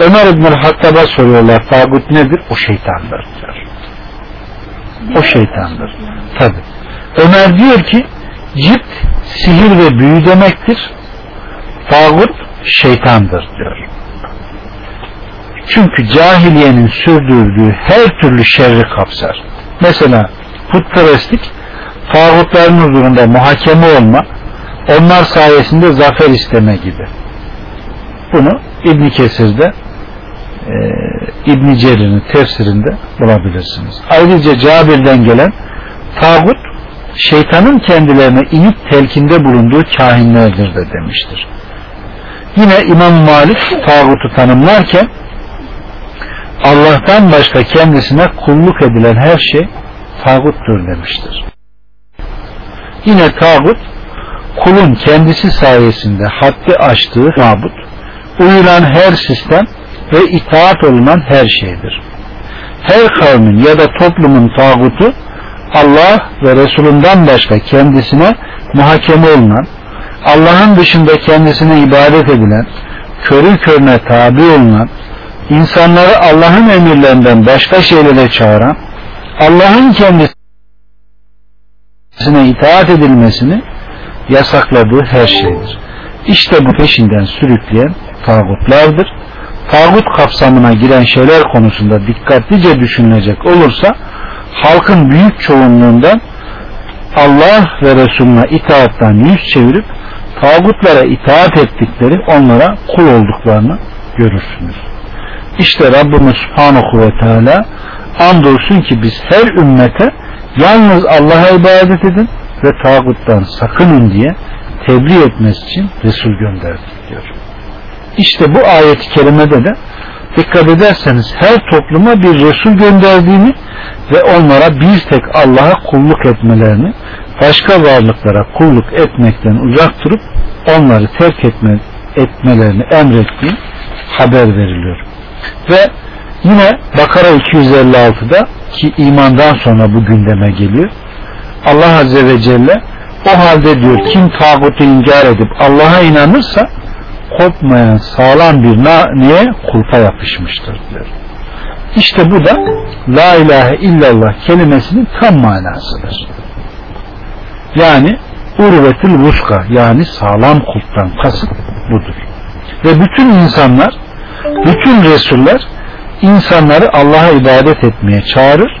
Ömer İbn Hattab'a soruyorlar tağut nedir? O şeytandır diyor. O şeytandır. Tabi. Ömer diyor ki cipt sihir ve büyü demektir. Tağut şeytandır diyor. Çünkü cahiliyenin sürdürdüğü her türlü şerri kapsar. Mesela putperestlik tağutların huzurunda muhakeme olma, onlar sayesinde zafer isteme gibi. Bunu İbn Kesir'de e, İbn Cerir'in tefsirinde bulabilirsiniz. Ayrıca Cabir'den gelen tağut şeytanın kendilerine inip telkinde bulunduğu kahinlerdir de demiştir. Yine İmam Malik tağutu tanımlarken Allah'tan başka kendisine kulluk edilen her şey tağuttur demiştir. Yine tağut kulun kendisi sayesinde haddi aştığı mabut, uyulan her sistem ve itaat olunan her şeydir. Her kavmin ya da toplumun tağutu Allah ve Resulünden başka kendisine muhakeme olunan, Allah'ın dışında kendisine ibadet edilen, körü körüne tabi olunan, insanları Allah'ın emirlerinden başka şeylere çağıran, Allah'ın kendisine itaat edilmesini yasakladığı her şeydir. İşte bu peşinden sürükleyen tağutlardır. Tağut kapsamına giren şeyler konusunda dikkatlice düşünülecek olursa halkın büyük çoğunluğundan Allah ve Resulüne itaattan yüz çevirip tağutlara itaat ettikleri onlara kul olduklarını görürsünüz. İşte Rabbimiz Subhanahu ve Teala andolsun ki biz her ümmete yalnız Allah'a ibadet edin ve tağuttan sakının diye tebliğ etmesi için Resul gönderdik diyor. İşte bu ayeti kerimede de dikkat ederseniz her topluma bir Resul gönderdiğini ve onlara bir tek Allah'a kulluk etmelerini başka varlıklara kulluk etmekten uzak durup onları terk etme, etmelerini emrettiği haber veriliyor. Ve yine Bakara 256'da ki imandan sonra bu gündeme geliyor. Allah Azze ve Celle o halde diyor kim tağutu inkar edip Allah'a inanırsa kopmayan sağlam bir niye kulpa yapışmıştır diyor. İşte bu da La ilahe illallah kelimesinin tam manasıdır. Yani urvetül vuska yani sağlam kulptan kasıt budur. Ve bütün insanlar bütün Resuller insanları Allah'a ibadet etmeye çağırır.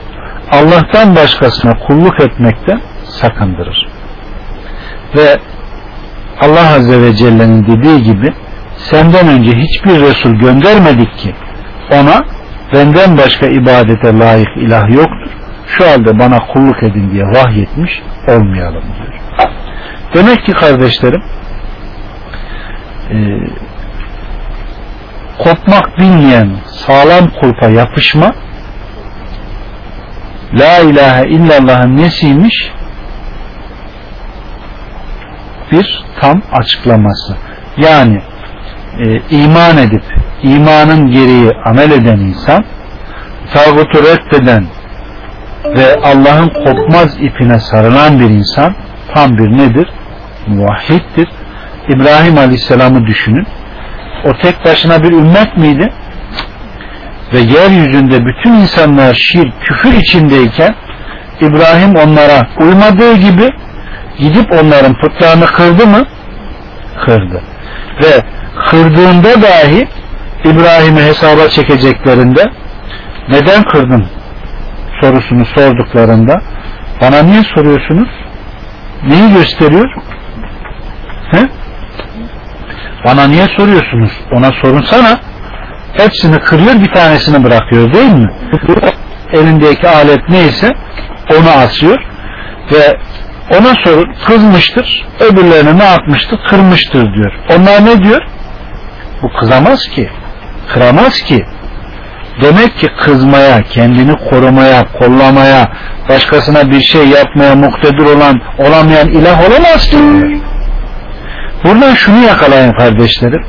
Allah'tan başkasına kulluk etmekten sakındırır. Ve Allah Azze ve Celle'nin dediği gibi senden önce hiçbir Resul göndermedik ki ona benden başka ibadete layık ilah yoktur. Şu halde bana kulluk edin diye vahyetmiş olmayalım diyor. Demek ki kardeşlerim e, kopmak bilmeyen sağlam kulpa yapışma La ilahe illallah'ın nesiymiş? Bir tam açıklaması. Yani e, iman edip imanın gereği amel eden insan tağutu reddeden ve Allah'ın kopmaz ipine sarılan bir insan tam bir nedir? Muvahhiddir. İbrahim Aleyhisselam'ı düşünün. O tek başına bir ümmet miydi? Ve yeryüzünde bütün insanlar şirk, küfür içindeyken İbrahim onlara uymadığı gibi gidip onların putlarını kırdı mı? Kırdı. Ve kırdığında dahi İbrahim'i hesaba çekeceklerinde neden kırdın sorusunu sorduklarında bana niye soruyorsunuz? Neyi gösteriyor? He? Bana niye soruyorsunuz? Ona sorunsana. Hepsini kırıyor bir tanesini bırakıyor değil mi? Elindeki alet neyse onu asıyor ve ona soru kızmıştır. Öbürlerine ne yapmıştır? Kırmıştır diyor. Onlar ne diyor? Bu kızamaz ki. Kıramaz ki. Demek ki kızmaya, kendini korumaya, kollamaya, başkasına bir şey yapmaya muktedir olan, olamayan ilah olamaz ki. Buradan şunu yakalayın kardeşlerim.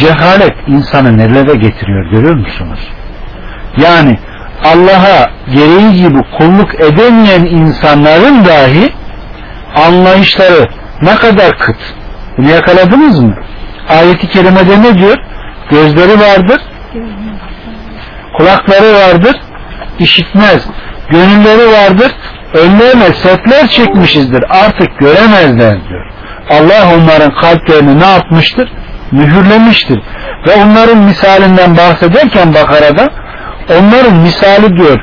Cehalet insanı nerelere getiriyor görüyor musunuz? Yani Allah'a gereği gibi kulluk edemeyen insanların dahi anlayışları ne kadar kıt. Bunu yakaladınız mı? Ayeti kerimede ne diyor? gözleri vardır, kulakları vardır, işitmez, gönülleri vardır, önlerine setler çekmişizdir, artık göremezler diyor. Allah onların kalplerini ne yapmıştır? Mühürlemiştir. Ve onların misalinden bahsederken Bakara'da onların misali diyor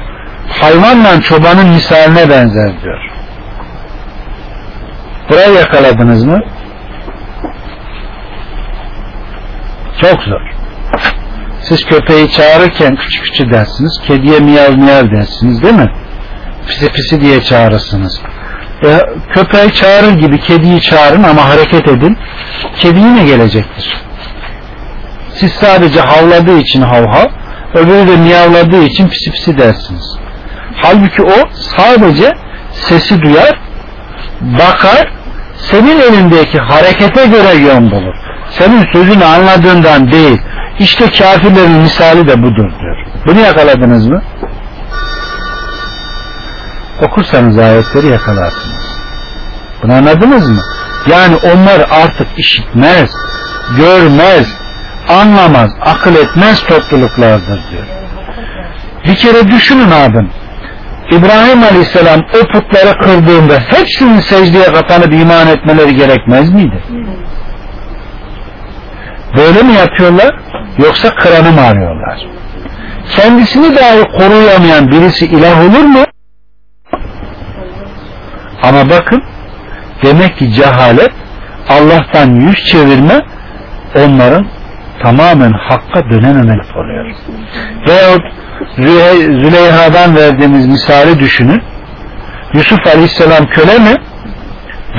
hayvanla çobanın misaline benzer diyor. Burayı yakaladınız mı? Çok zor. Siz köpeği çağırırken küçük küçük dersiniz. Kediye miyav miyav dersiniz değil mi? Pisi pisi diye çağırırsınız. E, köpeği çağırır gibi kediyi çağırın ama hareket edin. Kedi yine gelecektir. Siz sadece havladığı için hav hav, öbürü de miyavladığı için pisi pisi dersiniz. Halbuki o sadece sesi duyar, bakar, senin elindeki harekete göre yön bulur. Senin sözünü anladığından değil. İşte kafirlerin misali de budur diyor. Bunu yakaladınız mı? Okursanız ayetleri yakalarsınız. Bunu anladınız mı? Yani onlar artık işitmez, görmez, anlamaz, akıl etmez topluluklardır diyor. Bir kere düşünün abim. İbrahim Aleyhisselam o putları kırdığında hepsinin secdeye kapanıp iman etmeleri gerekmez miydi? Böyle mi yapıyorlar? Yoksa kıranı mı arıyorlar? Kendisini dahi koruyamayan birisi ilah olur mu? Ama bakın demek ki cehalet Allah'tan yüz çevirme onların tamamen hakka dönememek oluyor. Veyahut Züleyha'dan verdiğimiz misali düşünün. Yusuf Aleyhisselam köle mi?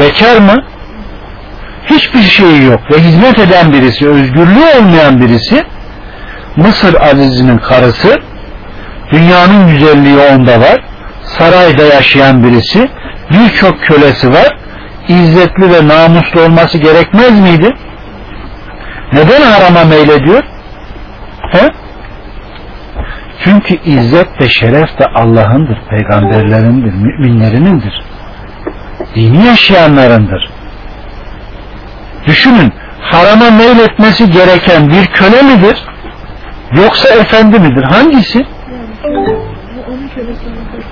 Bekar mı? Hiçbir şeyi yok ve hizmet eden birisi, özgürlüğü olmayan birisi Mısır Aziz'inin karısı dünyanın güzelliği onda var sarayda yaşayan birisi birçok kölesi var izzetli ve namuslu olması gerekmez miydi? Neden harama meylediyor? He? Çünkü izzet ve şeref de Allah'ındır, peygamberlerindir, müminlerinindir. Dini yaşayanlarındır. Düşünün, harama meyletmesi gereken bir köle midir? Yoksa efendi midir? Hangisi?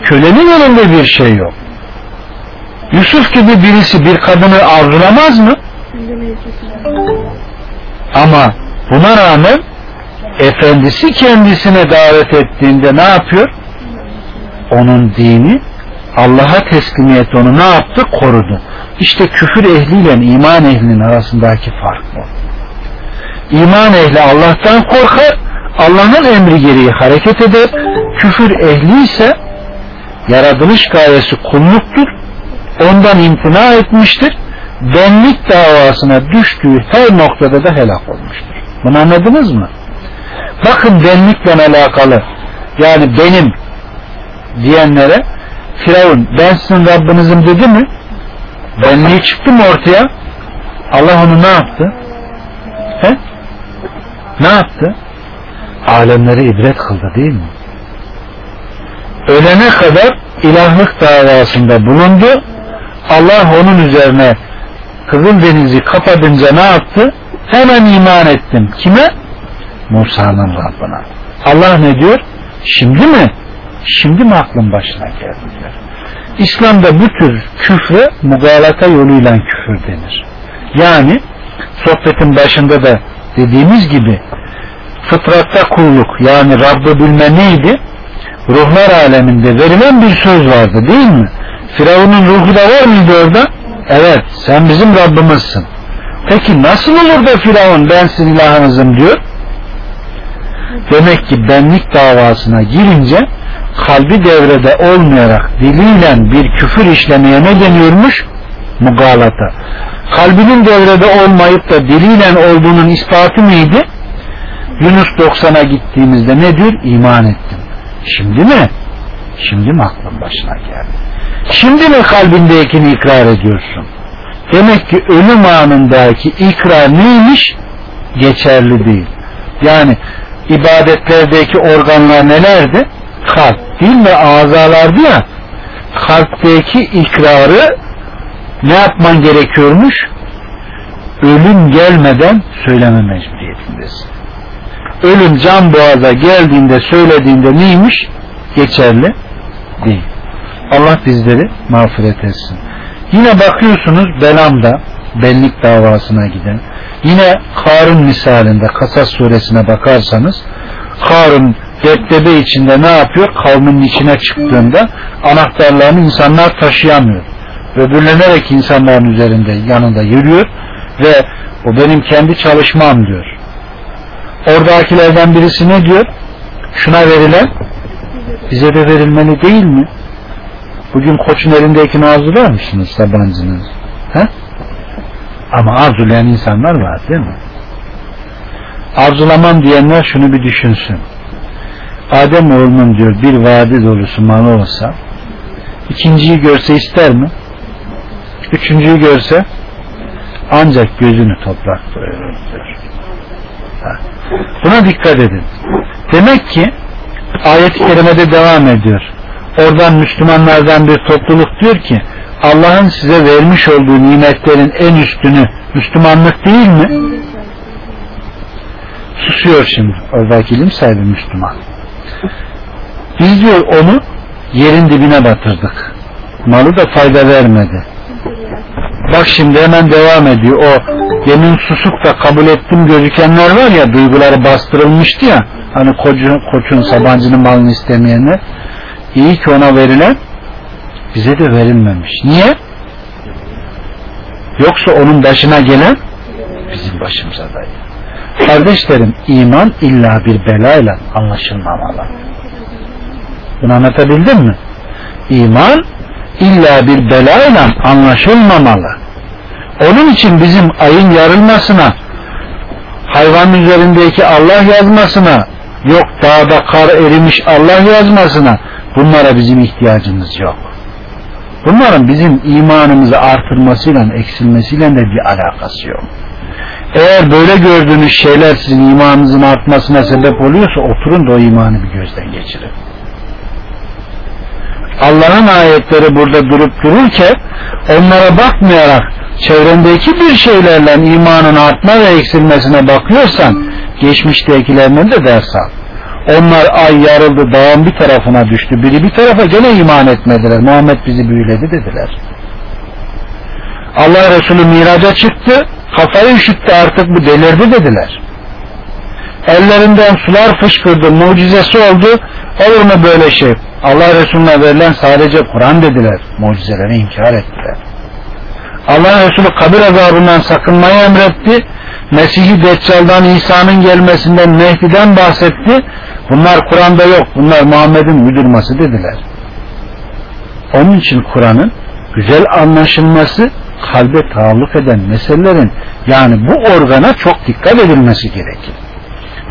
Kölenin elinde bir şey yok. Yusuf gibi birisi bir kadını arzulamaz mı? Ama buna rağmen efendisi kendisine davet ettiğinde ne yapıyor? Onun dini Allah'a teslimiyet onu ne yaptı? Korudu. İşte küfür ehliyle iman ehlinin arasındaki fark bu. İman ehli Allah'tan korkar, Allah'ın emri gereği hareket eder. Küfür ehli ise yaratılış gayesi kulluktur. Ondan imtina etmiştir. Benlik davasına düştüğü her noktada da helak olmuştur. Bunu anladınız mı? Bakın benlikle alakalı yani benim diyenlere Firavun ben sizin Rabbinizim dedi mi? Benliği çıktı mı ortaya? Allah onu ne yaptı? He? Ne yaptı? Alemlere ibret kıldı değil mi? Ölene kadar ilahlık davasında bulundu. Allah onun üzerine Kızıl Denizi kapatınca ne yaptı? Hemen iman ettim. Kime? Musa'nın Rabbına. Allah ne diyor? Şimdi mi? Şimdi mi aklın başına geldi diyor. İslam'da bu tür küfre mugalata yoluyla küfür denir. Yani sohbetin başında da dediğimiz gibi fıtratta kulluk yani Rabb'ı bilme neydi? Ruhlar aleminde verilen bir söz vardı değil mi? Firavun'un ruhu da var mıydı orada? Evet sen bizim Rabbimizsin. Peki nasıl olur da Firavun ben sizin ilahınızım diyor? Demek ki benlik davasına girince kalbi devrede olmayarak diliyle bir küfür işlemeye ne deniyormuş? Mugalata. Kalbinin devrede olmayıp da diliyle olduğunun ispatı neydi? Yunus 90'a gittiğimizde ne? İman ettim. Şimdi mi? Şimdi mi aklın başına geldi? Şimdi mi kalbindekini ikrar ediyorsun? Demek ki ölüm anındaki ikrar neymiş? Geçerli değil. Yani ibadetlerdeki organlar nelerdi? Kalp, dil ve azalardı ya kalpteki ikrarı ne yapman gerekiyormuş? Ölüm gelmeden söyleme mecburiyetindesin. ölüm can boğaza geldiğinde söylediğinde neymiş? Geçerli değil. Allah bizleri mağfiret etsin. Yine bakıyorsunuz Belam'da benlik davasına giden yine Karun misalinde Kasas suresine bakarsanız Karun deptebe içinde ne yapıyor? Kavminin içine çıktığında anahtarlarını insanlar taşıyamıyor. Öbürlenerek insanların üzerinde yanında yürüyor ve o benim kendi çalışmam diyor. Oradakilerden birisi ne diyor? Şuna verilen bize de verilmeli değil mi? Bugün koçun elindekini arzular mısınız Sabancı'nın? He? Ama arzulayan insanlar var değil mi? Arzulamam diyenler şunu bir düşünsün. Adem oğlunun diyor bir vadi dolusu malı olsa ikinciyi görse ister mi? Üçüncüyü görse ancak gözünü toprak doyurur diyor. Buna dikkat edin. Demek ki ayet-i kerimede devam ediyor. Oradan Müslümanlardan bir topluluk diyor ki Allah'ın size vermiş olduğu nimetlerin en üstünü Müslümanlık değil mi? Susuyor şimdi. Oradaki ilim sahibi Müslüman. Biz diyor onu yerin dibine batırdık. Malı da fayda vermedi. Bak şimdi hemen devam ediyor. O demin susuk da kabul ettim gözükenler var ya duyguları bastırılmıştı ya hani koçun, koçun sabancının malını istemeyenler iyi ki ona verilen bize de verilmemiş. Niye? Yoksa onun başına gelen bizim başımıza da. Kardeşlerim iman illa bir belayla anlaşılmamalı. Bunu anlatabildim mi? İman illa bir belayla anlaşılmamalı. Onun için bizim ayın yarılmasına, hayvanın üzerindeki Allah yazmasına, yok dağda kar erimiş Allah yazmasına bunlara bizim ihtiyacımız yok. Bunların bizim imanımızı artırmasıyla eksilmesiyle de bir alakası yok. Eğer böyle gördüğünüz şeyler sizin imanınızın artmasına sebep oluyorsa oturun da o imanı bir gözden geçirin. Allah'ın ayetleri burada durup dururken onlara bakmayarak çevrendeki bir şeylerle imanın artma ve eksilmesine bakıyorsan geçmiştekilerinden de ders al. Onlar ay yarıldı dağın bir tarafına düştü. Biri bir tarafa gene iman etmediler. Muhammed bizi büyüledi dediler. Allah Resulü miraca çıktı. Kafayı üşüttü artık bu delirdi dediler. Ellerinden sular fışkırdı. Mucizesi oldu. Olur mu böyle şey? Allah Resulüne verilen sadece Kur'an dediler. Mucizeleri inkar ettiler. Allah Resulü kabir azabından sakınmayı emretti. Mesih-i Deccal'dan İsa'nın gelmesinden Mehdi'den bahsetti. Bunlar Kur'an'da yok. Bunlar Muhammed'in uydurması dediler. Onun için Kur'an'ın güzel anlaşılması kalbe taalluk eden meselelerin yani bu organa çok dikkat edilmesi gerekir.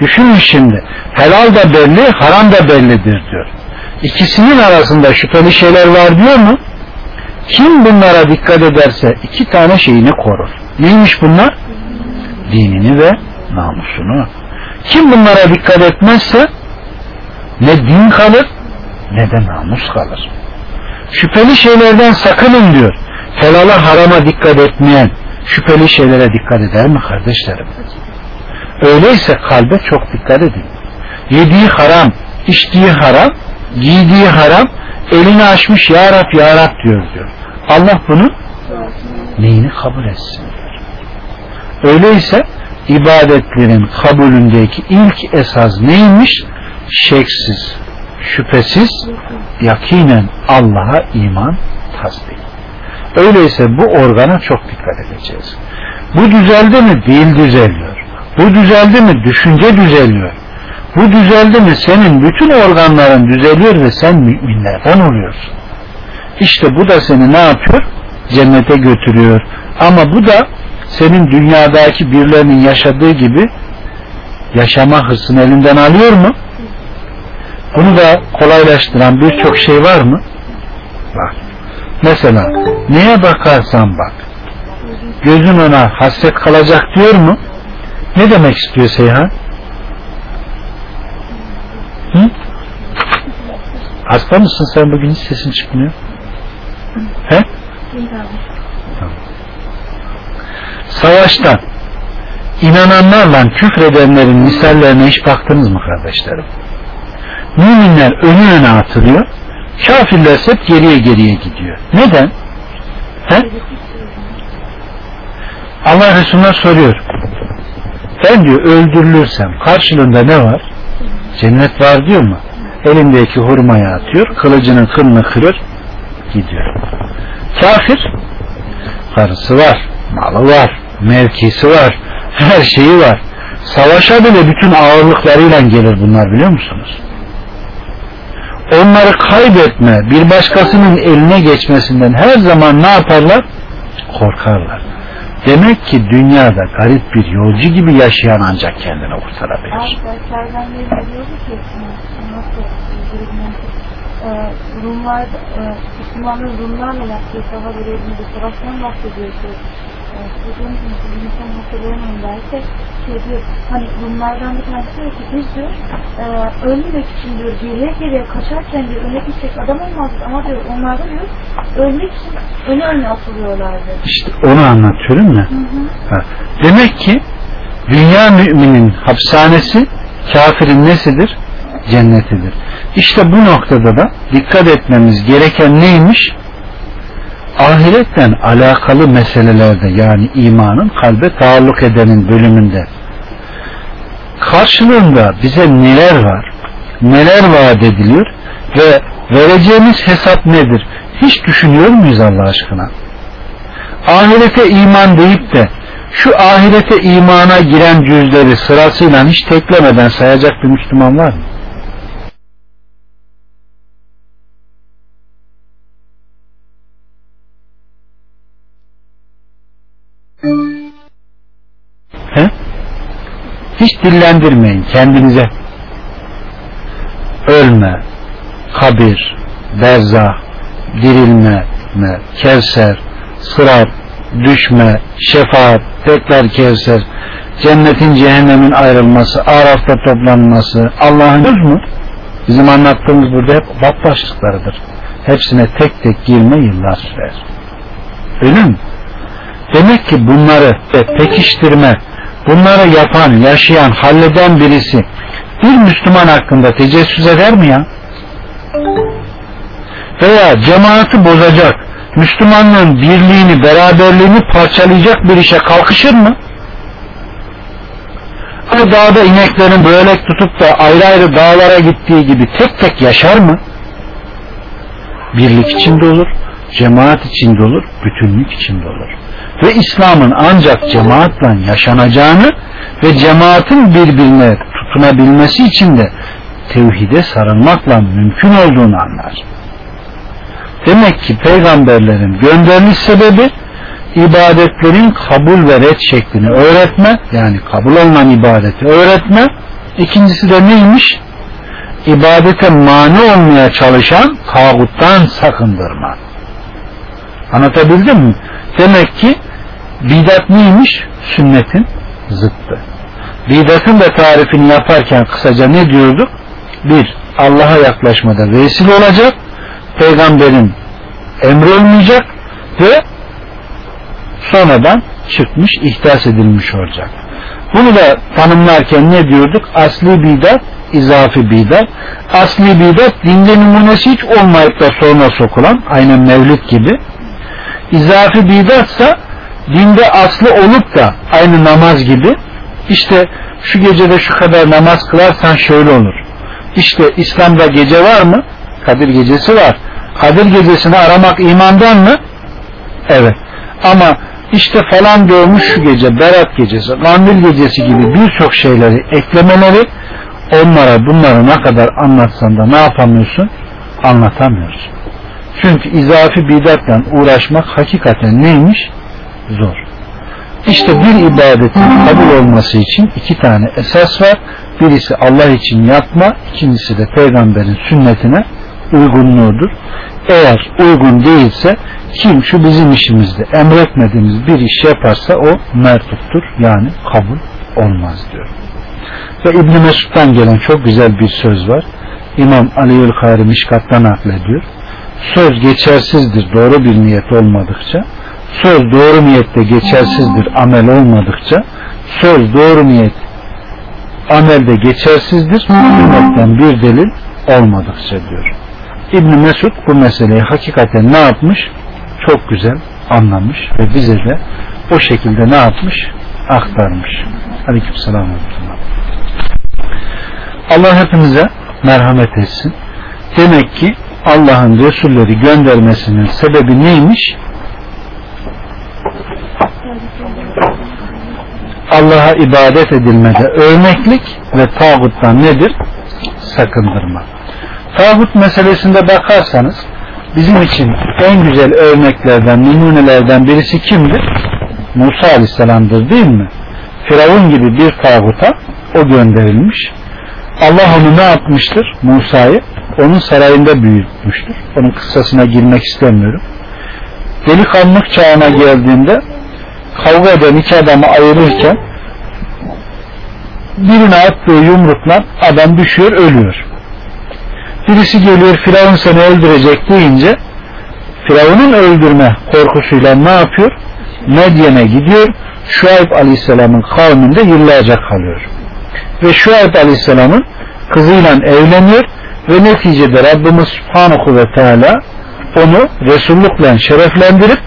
Düşünün şimdi helal da belli haram da bellidir diyor. İkisinin arasında şüpheli şeyler var diyor mu? Kim bunlara dikkat ederse iki tane şeyini korur. Neymiş bunlar? Dinini ve namusunu. Kim bunlara dikkat etmezse ne din kalır ne de namus kalır. Şüpheli şeylerden sakının diyor. Helala harama dikkat etmeyen şüpheli şeylere dikkat eder mi kardeşlerim? Öyleyse kalbe çok dikkat edin. Yediği haram, içtiği haram, giydiği haram, elini açmış ya Rab ya Rab diyor diyor. Allah bunu neyini kabul etsin diyor. Öyleyse ibadetlerin kabulündeki ilk esas neymiş? Şeksiz, şüphesiz, yakinen Allah'a iman tasdik. Öyleyse bu organa çok dikkat edeceğiz. Bu düzeldi mi? Değil düzeliyor. Bu düzeldi mi? Düşünce düzeliyor. Bu düzeldi mi? Senin bütün organların düzeliyor ve sen müminlerden oluyorsun. İşte bu da seni ne yapıyor? Cennete götürüyor. Ama bu da senin dünyadaki birilerinin yaşadığı gibi yaşama hırsını elinden alıyor mu? Bunu da kolaylaştıran birçok şey var mı? Var. Mesela neye bakarsan bak gözün ona hasret kalacak diyor mu? Ne demek istiyor Seyhan? Hı? Hasta mısın sen bugün hiç sesin çıkmıyor? He? Savaştan inananlarla küfredenlerin misallerine hiç baktınız mı kardeşlerim? Müminler önü öne atılıyor, kafirler hep geriye geriye gidiyor. Neden? He? Allah Resulüne soruyor. Ben diyor öldürülürsem karşılığında ne var? Cennet var diyor mu? Elindeki hurmayı atıyor, kılıcının kılını kırır, gidiyor. Kafir, karısı var, malı var, mevkisi var, her şeyi var. Savaşa bile bütün ağırlıklarıyla gelir bunlar biliyor musunuz? Onları kaybetme, bir başkasının eline geçmesinden her zaman ne yaparlar? Korkarlar. Demek ki dünyada garip bir yolcu gibi yaşayan ancak kendini kurtarabilir. E, Rumlar e, Müslümanların Rumlarla yaptığı savaş görevinde savaştan bahsediyor ki çocuğun insan hatırlayamam belki şey diyor hani Rumlardan bir tanesi ki biz diyor e, ölmemek için diyor geriye geriye kaçarken diyor öne gidecek adam olmazdı ama diyor onlarda diyor ölmek için öne öne atılıyorlardı. İşte onu anlatıyorum ya. Hı hı. Ha. Demek ki dünya müminin hapishanesi kafirin nesidir? Cennetidir. İşte bu noktada da dikkat etmemiz gereken neymiş? Ahiretten alakalı meselelerde yani imanın kalbe taalluk edenin bölümünde karşılığında bize neler var? Neler vaat ediliyor? Ve vereceğimiz hesap nedir? Hiç düşünüyor muyuz Allah aşkına? ahirete iman deyip de şu ahirete imana giren cüzleri sırasıyla hiç teklemeden sayacak bir Müslüman var mı? Hiç dillendirmeyin kendinize. Ölme, kabir, berzah, dirilme, kevser, sırat, düşme, şefaat, tekrar kevser, cennetin cehennemin ayrılması, arafta toplanması, Allah'ın söz mü? Bizim anlattığımız burada hep bab. Hepsine tek tek girme yıllar sürer. Öyle mi? Demek ki bunları pekiştirme, bunları yapan, yaşayan, halleden birisi bir Müslüman hakkında tecessüs eder mi ya? Veya cemaati bozacak, Müslümanlığın birliğini, beraberliğini parçalayacak bir işe kalkışır mı? Hani dağda ineklerin börek tutup da ayrı ayrı dağlara gittiği gibi tek tek yaşar mı? Birlik içinde olur, cemaat içinde olur, bütünlük içinde olur. Ve İslam'ın ancak cemaatle yaşanacağını ve cemaatin birbirine tutunabilmesi için de tevhide sarılmakla mümkün olduğunu anlar. Demek ki peygamberlerin gönderiliş sebebi ibadetlerin kabul ve red şeklini öğretme yani kabul olunan ibadeti öğretme. İkincisi de neymiş? İbadete mani olmaya çalışan tağuttan sakındırma. Anlatabildim mi? Demek ki bidat neymiş sünnetin zıttı bidatın da tarifini yaparken kısaca ne diyorduk bir Allah'a yaklaşmada vesile olacak peygamberin emri olmayacak ve sonradan çıkmış, ihdas edilmiş olacak. Bunu da tanımlarken ne diyorduk? Asli bidat, izafi bidat. Asli bidat dinde numunesi hiç olmayıp da sonra sokulan, aynen mevlüt gibi. İzafi bidatsa dinde aslı olup da aynı namaz gibi işte şu gecede şu kadar namaz kılarsan şöyle olur. İşte İslam'da gece var mı? Kadir gecesi var. Kadir gecesini aramak imandan mı? Evet. Ama işte falan doğmuş şu gece, Berat gecesi, Kandil gecesi gibi birçok şeyleri eklemeleri onlara bunları ne kadar anlatsan da ne yapamıyorsun? Anlatamıyorsun. Çünkü izafi bidatla uğraşmak hakikaten neymiş? Zor. İşte bir ibadetin kabul olması için iki tane esas var. Birisi Allah için yapma, ikincisi de peygamberin sünnetine uygunluğudur. Eğer uygun değilse kim şu bizim işimizde emretmediğimiz bir iş yaparsa o mertuttur yani kabul olmaz diyor. Ve İbn Mesud'dan gelen çok güzel bir söz var. İmam Aliül Kari Mişkat'tan naklediyor. Söz geçersizdir doğru bir niyet olmadıkça. Söz doğru niyette geçersizdir amel olmadıkça söz doğru niyet amelde geçersizdir sünnetten bir delil olmadıkça diyor. İbn Mesud bu meseleyi hakikaten ne yapmış? Çok güzel anlamış ve bize de o şekilde ne yapmış? Aktarmış. Aleykümselam. Allah hepimize merhamet etsin. Demek ki Allah'ın Resulleri göndermesinin sebebi neymiş? Allah'a ibadet edilmede örneklik ve tağuttan nedir? Sakındırma. Tağut meselesinde bakarsanız bizim için en güzel örneklerden, numunelerden birisi kimdir? Musa Aleyhisselam'dır değil mi? Firavun gibi bir tağuta o gönderilmiş. Allah onu ne yapmıştır? Musa'yı onun sarayında büyütmüştür. Onun kıssasına girmek istemiyorum. Delikanlık çağına geldiğinde kavga eden iki adamı ayırırken birine attığı yumrukla adam düşüyor ölüyor. Birisi geliyor Firavun seni öldürecek deyince Firavun'un öldürme korkusuyla ne yapıyor? Medyen'e gidiyor. Şuayb Aleyhisselam'ın kavminde yıllarca kalıyor. Ve Şuayb Aleyhisselam'ın kızıyla evleniyor ve neticede Rabbimiz Subhanahu ve Teala onu Resullukla şereflendirip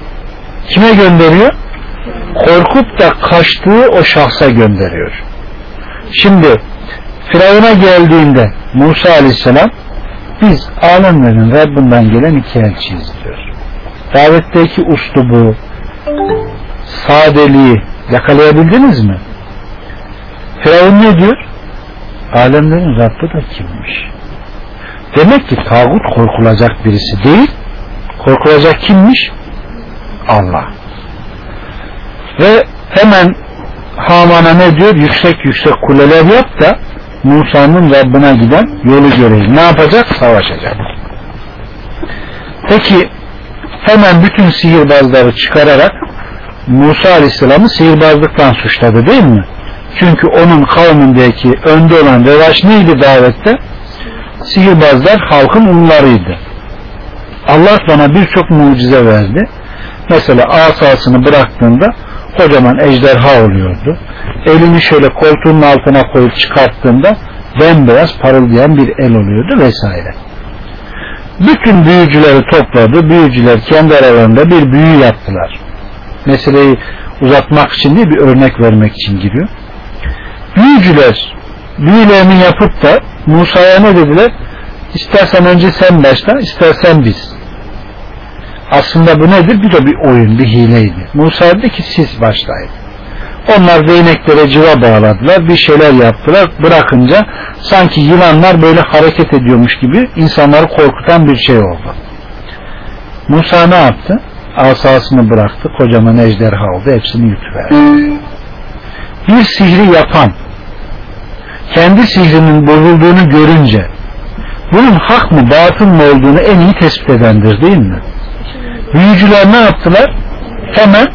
kime gönderiyor? Korkup da kaçtığı o şahsa gönderiyor. Şimdi Firavun'a geldiğinde Musa Aleyhisselam biz alemlerin Rabbinden gelen iki elçiyiz diyor. Davetteki uslubu, sadeliği yakalayabildiniz mi? Firavun ne diyor? Alemlerin Rabbi da kimmiş? Demek ki tağut korkulacak birisi değil, korkulacak kimmiş? Allah. Ve hemen Haman'a ne diyor? Yüksek yüksek kuleler yap da Musa'nın Rabbine giden yolu göreyim. Ne yapacak? Savaşacak. Peki hemen bütün sihirbazları çıkararak Musa Aleyhisselam'ı sihirbazlıktan suçladı değil mi? Çünkü onun kavmindeki önde olan revaç neydi davette? Sihirbazlar halkın unlarıydı. Allah bana birçok mucize verdi. Mesela asasını bıraktığında kocaman ejderha oluyordu. Elini şöyle koltuğun altına koyup çıkarttığında bembeyaz parıldayan bir el oluyordu vesaire. Bütün büyücüleri topladı. Büyücüler kendi aralarında bir büyü yaptılar. Meseleyi uzatmak için değil bir örnek vermek için giriyor. Büyücüler büyülerini yapıp da Musa'ya ne dediler? İstersen önce sen başla, istersen biz. Aslında bu nedir? Bir de bir oyun, bir hileydi. Musa dedi ki siz başlayın. Onlar değneklere civa bağladılar, bir şeyler yaptılar. Bırakınca sanki yılanlar böyle hareket ediyormuş gibi insanları korkutan bir şey oldu. Musa ne yaptı? Asasını bıraktı, kocaman ejderha oldu, hepsini yutuverdi. Bir sihri yapan, kendi sihrinin bozulduğunu görünce, bunun hak mı, batıl mı olduğunu en iyi tespit edendir değil mi? Büyücüler ne yaptılar? Hemen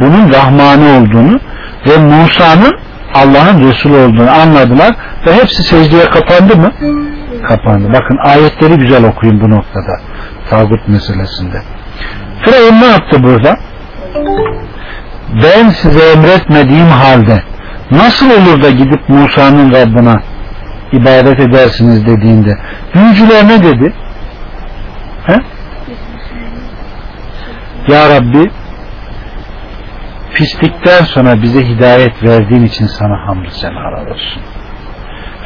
bunun Rahmani olduğunu ve Musa'nın Allah'ın Resulü olduğunu anladılar ve hepsi secdeye kapandı mı? Kapandı. Bakın ayetleri güzel okuyun bu noktada. Tağut meselesinde. Firavun ne yaptı burada? Ben size emretmediğim halde nasıl olur da gidip Musa'nın Rabbına ibadet edersiniz dediğinde büyücüler ne dedi? He? Ya Rabbi pislikten sonra bize hidayet verdiğin için sana hamd senalar olsun.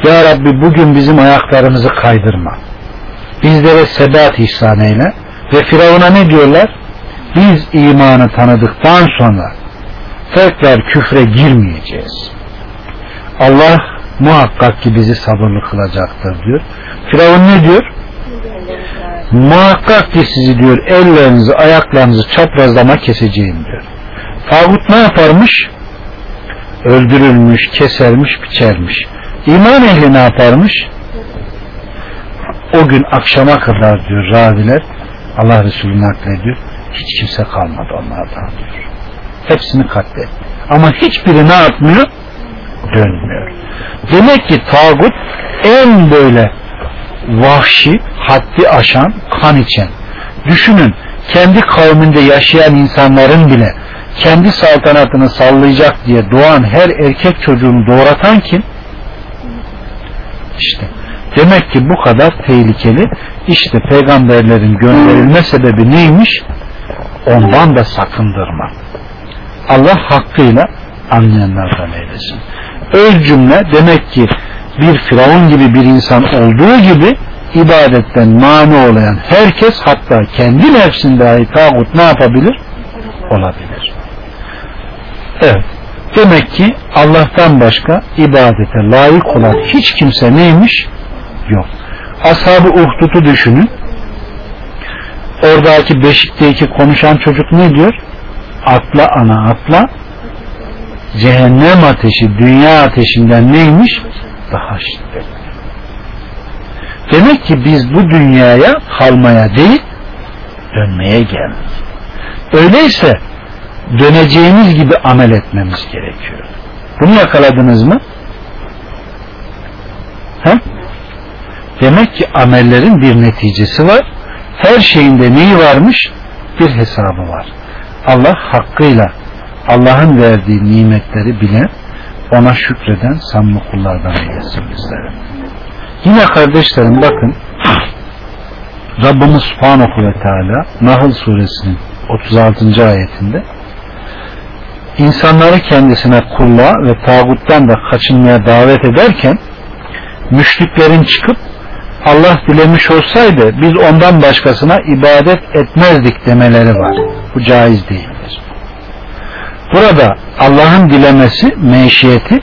Ya Rabbi bugün bizim ayaklarımızı kaydırma. Bizlere sebat ihsan eyle. Ve Firavun'a ne diyorlar? Biz imanı tanıdıktan sonra tekrar küfre girmeyeceğiz. Allah muhakkak ki bizi sabırlı kılacaktır diyor. Firavun ne diyor? Muhakkak ki sizi diyor ellerinizi ayaklarınızı çaprazlama keseceğim diyor. Tağut ne yaparmış? Öldürülmüş, kesermiş, biçermiş. İman ehli ne yaparmış? O gün akşama kadar diyor raviler Allah Resulü naklediyor. Hiç kimse kalmadı onlardan diyor. Hepsini katletti. Ama hiçbiri ne yapmıyor? Dönmüyor. Demek ki tağut en böyle vahşi, haddi aşan, kan içen. Düşünün kendi kavminde yaşayan insanların bile kendi saltanatını sallayacak diye doğan her erkek çocuğunu doğratan kim? İşte demek ki bu kadar tehlikeli. İşte peygamberlerin gönderilme sebebi neymiş? Ondan da sakındırma. Allah hakkıyla anlayanlardan eylesin. Öz cümle demek ki bir firavun gibi bir insan olduğu gibi ibadetten mani olayan herkes hatta kendi nefsinde dahi tağut ne yapabilir? Olabilir. Evet. Demek ki Allah'tan başka ibadete layık olan hiç kimse neymiş? Yok. Ashab-ı Uhdud'u düşünün. Oradaki beşikteki konuşan çocuk ne diyor? Atla ana atla. Cehennem ateşi dünya ateşinden neymiş? Daha şiddetli. Demek ki biz bu dünyaya kalmaya değil dönmeye geldik. Öyleyse döneceğimiz gibi amel etmemiz gerekiyor. Bunu yakaladınız mı? He? Demek ki amellerin bir neticesi var. Her şeyinde neyi varmış? Bir hesabı var. Allah hakkıyla Allah'ın verdiği nimetleri bilen, ona şükreden samimi kullardan eylesin bizleri. Yine kardeşlerim bakın Rabbimiz Subhanahu ve Teala Nahl suresinin 36. ayetinde insanları kendisine kulluğa ve tağuttan da kaçınmaya davet ederken müşriklerin çıkıp Allah dilemiş olsaydı biz ondan başkasına ibadet etmezdik demeleri var. Bu caiz değildir. Burada Allah'ın dilemesi, meşiyeti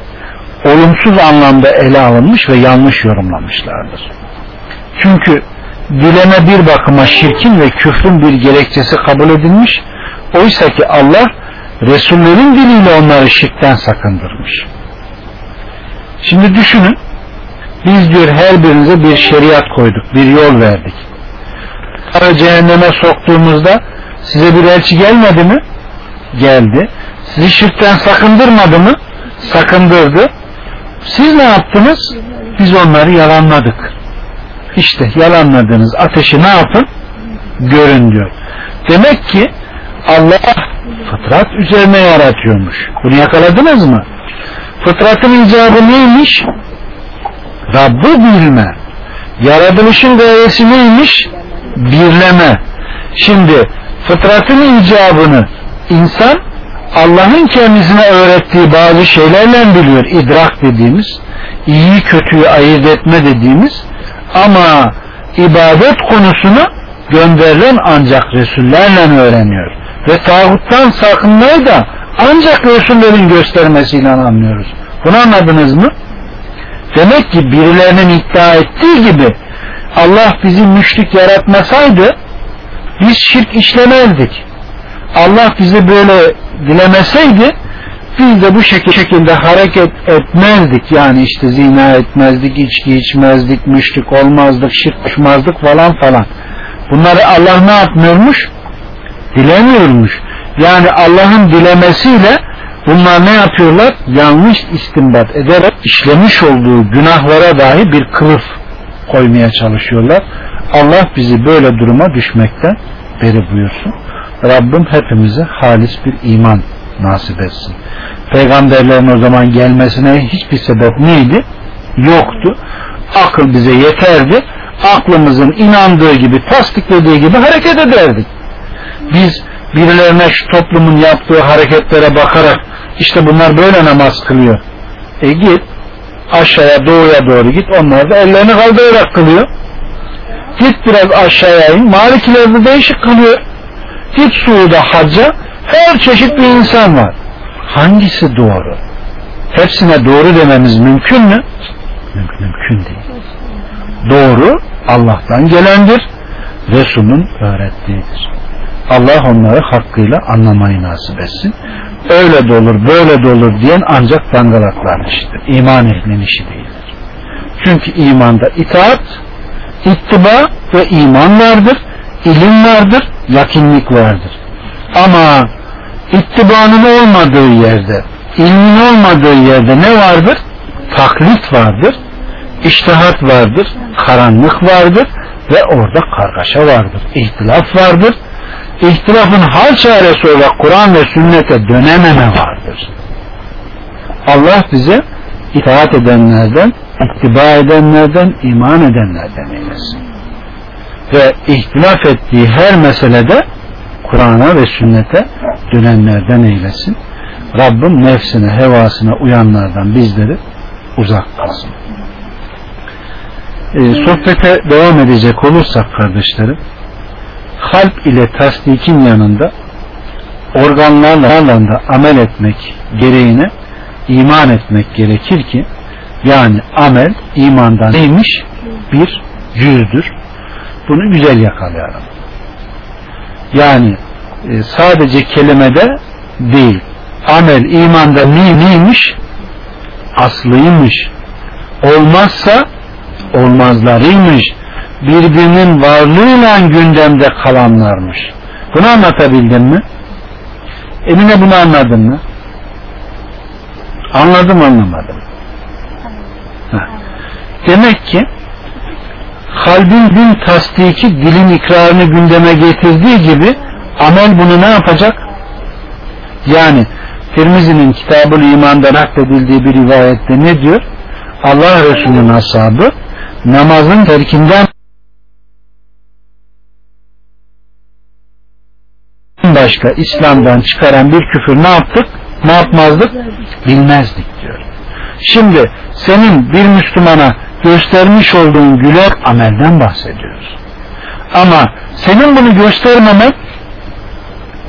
olumsuz anlamda ele alınmış ve yanlış yorumlamışlardır. Çünkü dileme bir bakıma şirkin ve küfrün bir gerekçesi kabul edilmiş. Oysa ki Allah Resullerin diliyle onları şirkten sakındırmış. Şimdi düşünün biz diyor her birinize bir şeriat koyduk, bir yol verdik. Sonra cehenneme soktuğumuzda size bir elçi gelmedi mi? Geldi. Sizi şirkten sakındırmadı mı? Sakındırdı. Siz ne yaptınız? Biz onları yalanladık. İşte yalanladığınız ateşi ne yapın? Görün diyor. Demek ki Allah fıtrat üzerine yaratıyormuş. Bunu yakaladınız mı? Fıtratın icabı neymiş? Rabbı bilme. Yaratılışın gayesi neymiş? Birleme. Şimdi fıtratın icabını insan Allah'ın kendisine öğrettiği bazı şeylerle biliyor. İdrak dediğimiz, iyi kötüyü ayırt etme dediğimiz ama ibadet konusunu gönderilen ancak Resullerle öğreniyor. Ve tağuttan sakınmayı da ancak Resullerin göstermesiyle anlıyoruz. Bunu anladınız mı? Demek ki birilerinin iddia ettiği gibi Allah bizi müşrik yaratmasaydı biz şirk işlemezdik. Allah bizi böyle dilemeseydi biz de bu şekilde hareket etmezdik. Yani işte zina etmezdik, içki içmezdik, müşrik olmazdık, şirk koşmazdık falan falan. Bunları Allah ne yapmıyormuş? Dilemiyormuş. Yani Allah'ın dilemesiyle bunlar ne yapıyorlar? Yanlış istimbat ederek işlemiş olduğu günahlara dahi bir kılıf koymaya çalışıyorlar. Allah bizi böyle duruma düşmekten beri buyursun. Rabbim hepimize halis bir iman nasip etsin. Peygamberlerin o zaman gelmesine hiçbir sebep neydi? Yoktu. Akıl bize yeterdi. Aklımızın inandığı gibi, tasdiklediği gibi hareket ederdik. Biz birilerine şu toplumun yaptığı hareketlere bakarak işte bunlar böyle namaz kılıyor. E git aşağıya doğuya doğru git onlar da ellerini kaldırarak kılıyor. Git biraz aşağıya in. Malikilerde değişik kılıyor. Git Suud'a hacca her çeşit bir insan var. Hangisi doğru? Hepsine doğru dememiz mümkün mü? Mümkün değil. Doğru Allah'tan gelendir. Resul'ün öğrettiğidir. Allah onları hakkıyla anlamayı nasip etsin. Öyle de olur, böyle de olur diyen ancak dangalakların işidir. İman ehlinin işi değildir. Çünkü imanda itaat, ittiba ve iman vardır, ilim vardır, yakinlik vardır. Ama ittibanın olmadığı yerde, ilmin olmadığı yerde ne vardır? Taklit vardır, iştihat vardır, karanlık vardır ve orada kargaşa vardır, ihtilaf vardır ihtilafın hal çaresi olarak Kur'an ve sünnete dönememe vardır. Allah bize itaat edenlerden, ittiba edenlerden, iman edenlerden eylesin. Ve ihtilaf ettiği her meselede Kur'an'a ve sünnete dönenlerden eylesin. Rabbim nefsine, hevasına uyanlardan bizleri uzak kılsın. Ee, sohbete devam edecek olursak kardeşlerim, kalp ile tasdikin yanında organlarla da amel etmek gereğine iman etmek gerekir ki yani amel imandan neymiş? Bir cüzdür. Bunu güzel yakalayalım. Yani e, sadece kelimede değil. Amel imanda ne, neymiş? Aslıymış. Olmazsa olmazlarıymış. Birbirinin varlığıyla gündemde kalanlarmış. Bunu anlatabildim mi? Emine bunu anladın mı? Anladım anlamadım. Ha. Demek ki kalbin gün tasdiki dilin ikrarını gündeme getirdiği gibi amel bunu ne yapacak? Yani Tirmizi'nin kitabı imanda nakledildiği bir rivayette ne diyor? Allah Resulü'nün ashabı namazın terkinden başka İslam'dan çıkaran bir küfür ne yaptık? Ne yapmazdık? Bilmezdik diyor. Şimdi senin bir Müslümana göstermiş olduğun güler amelden bahsediyoruz. Ama senin bunu göstermemen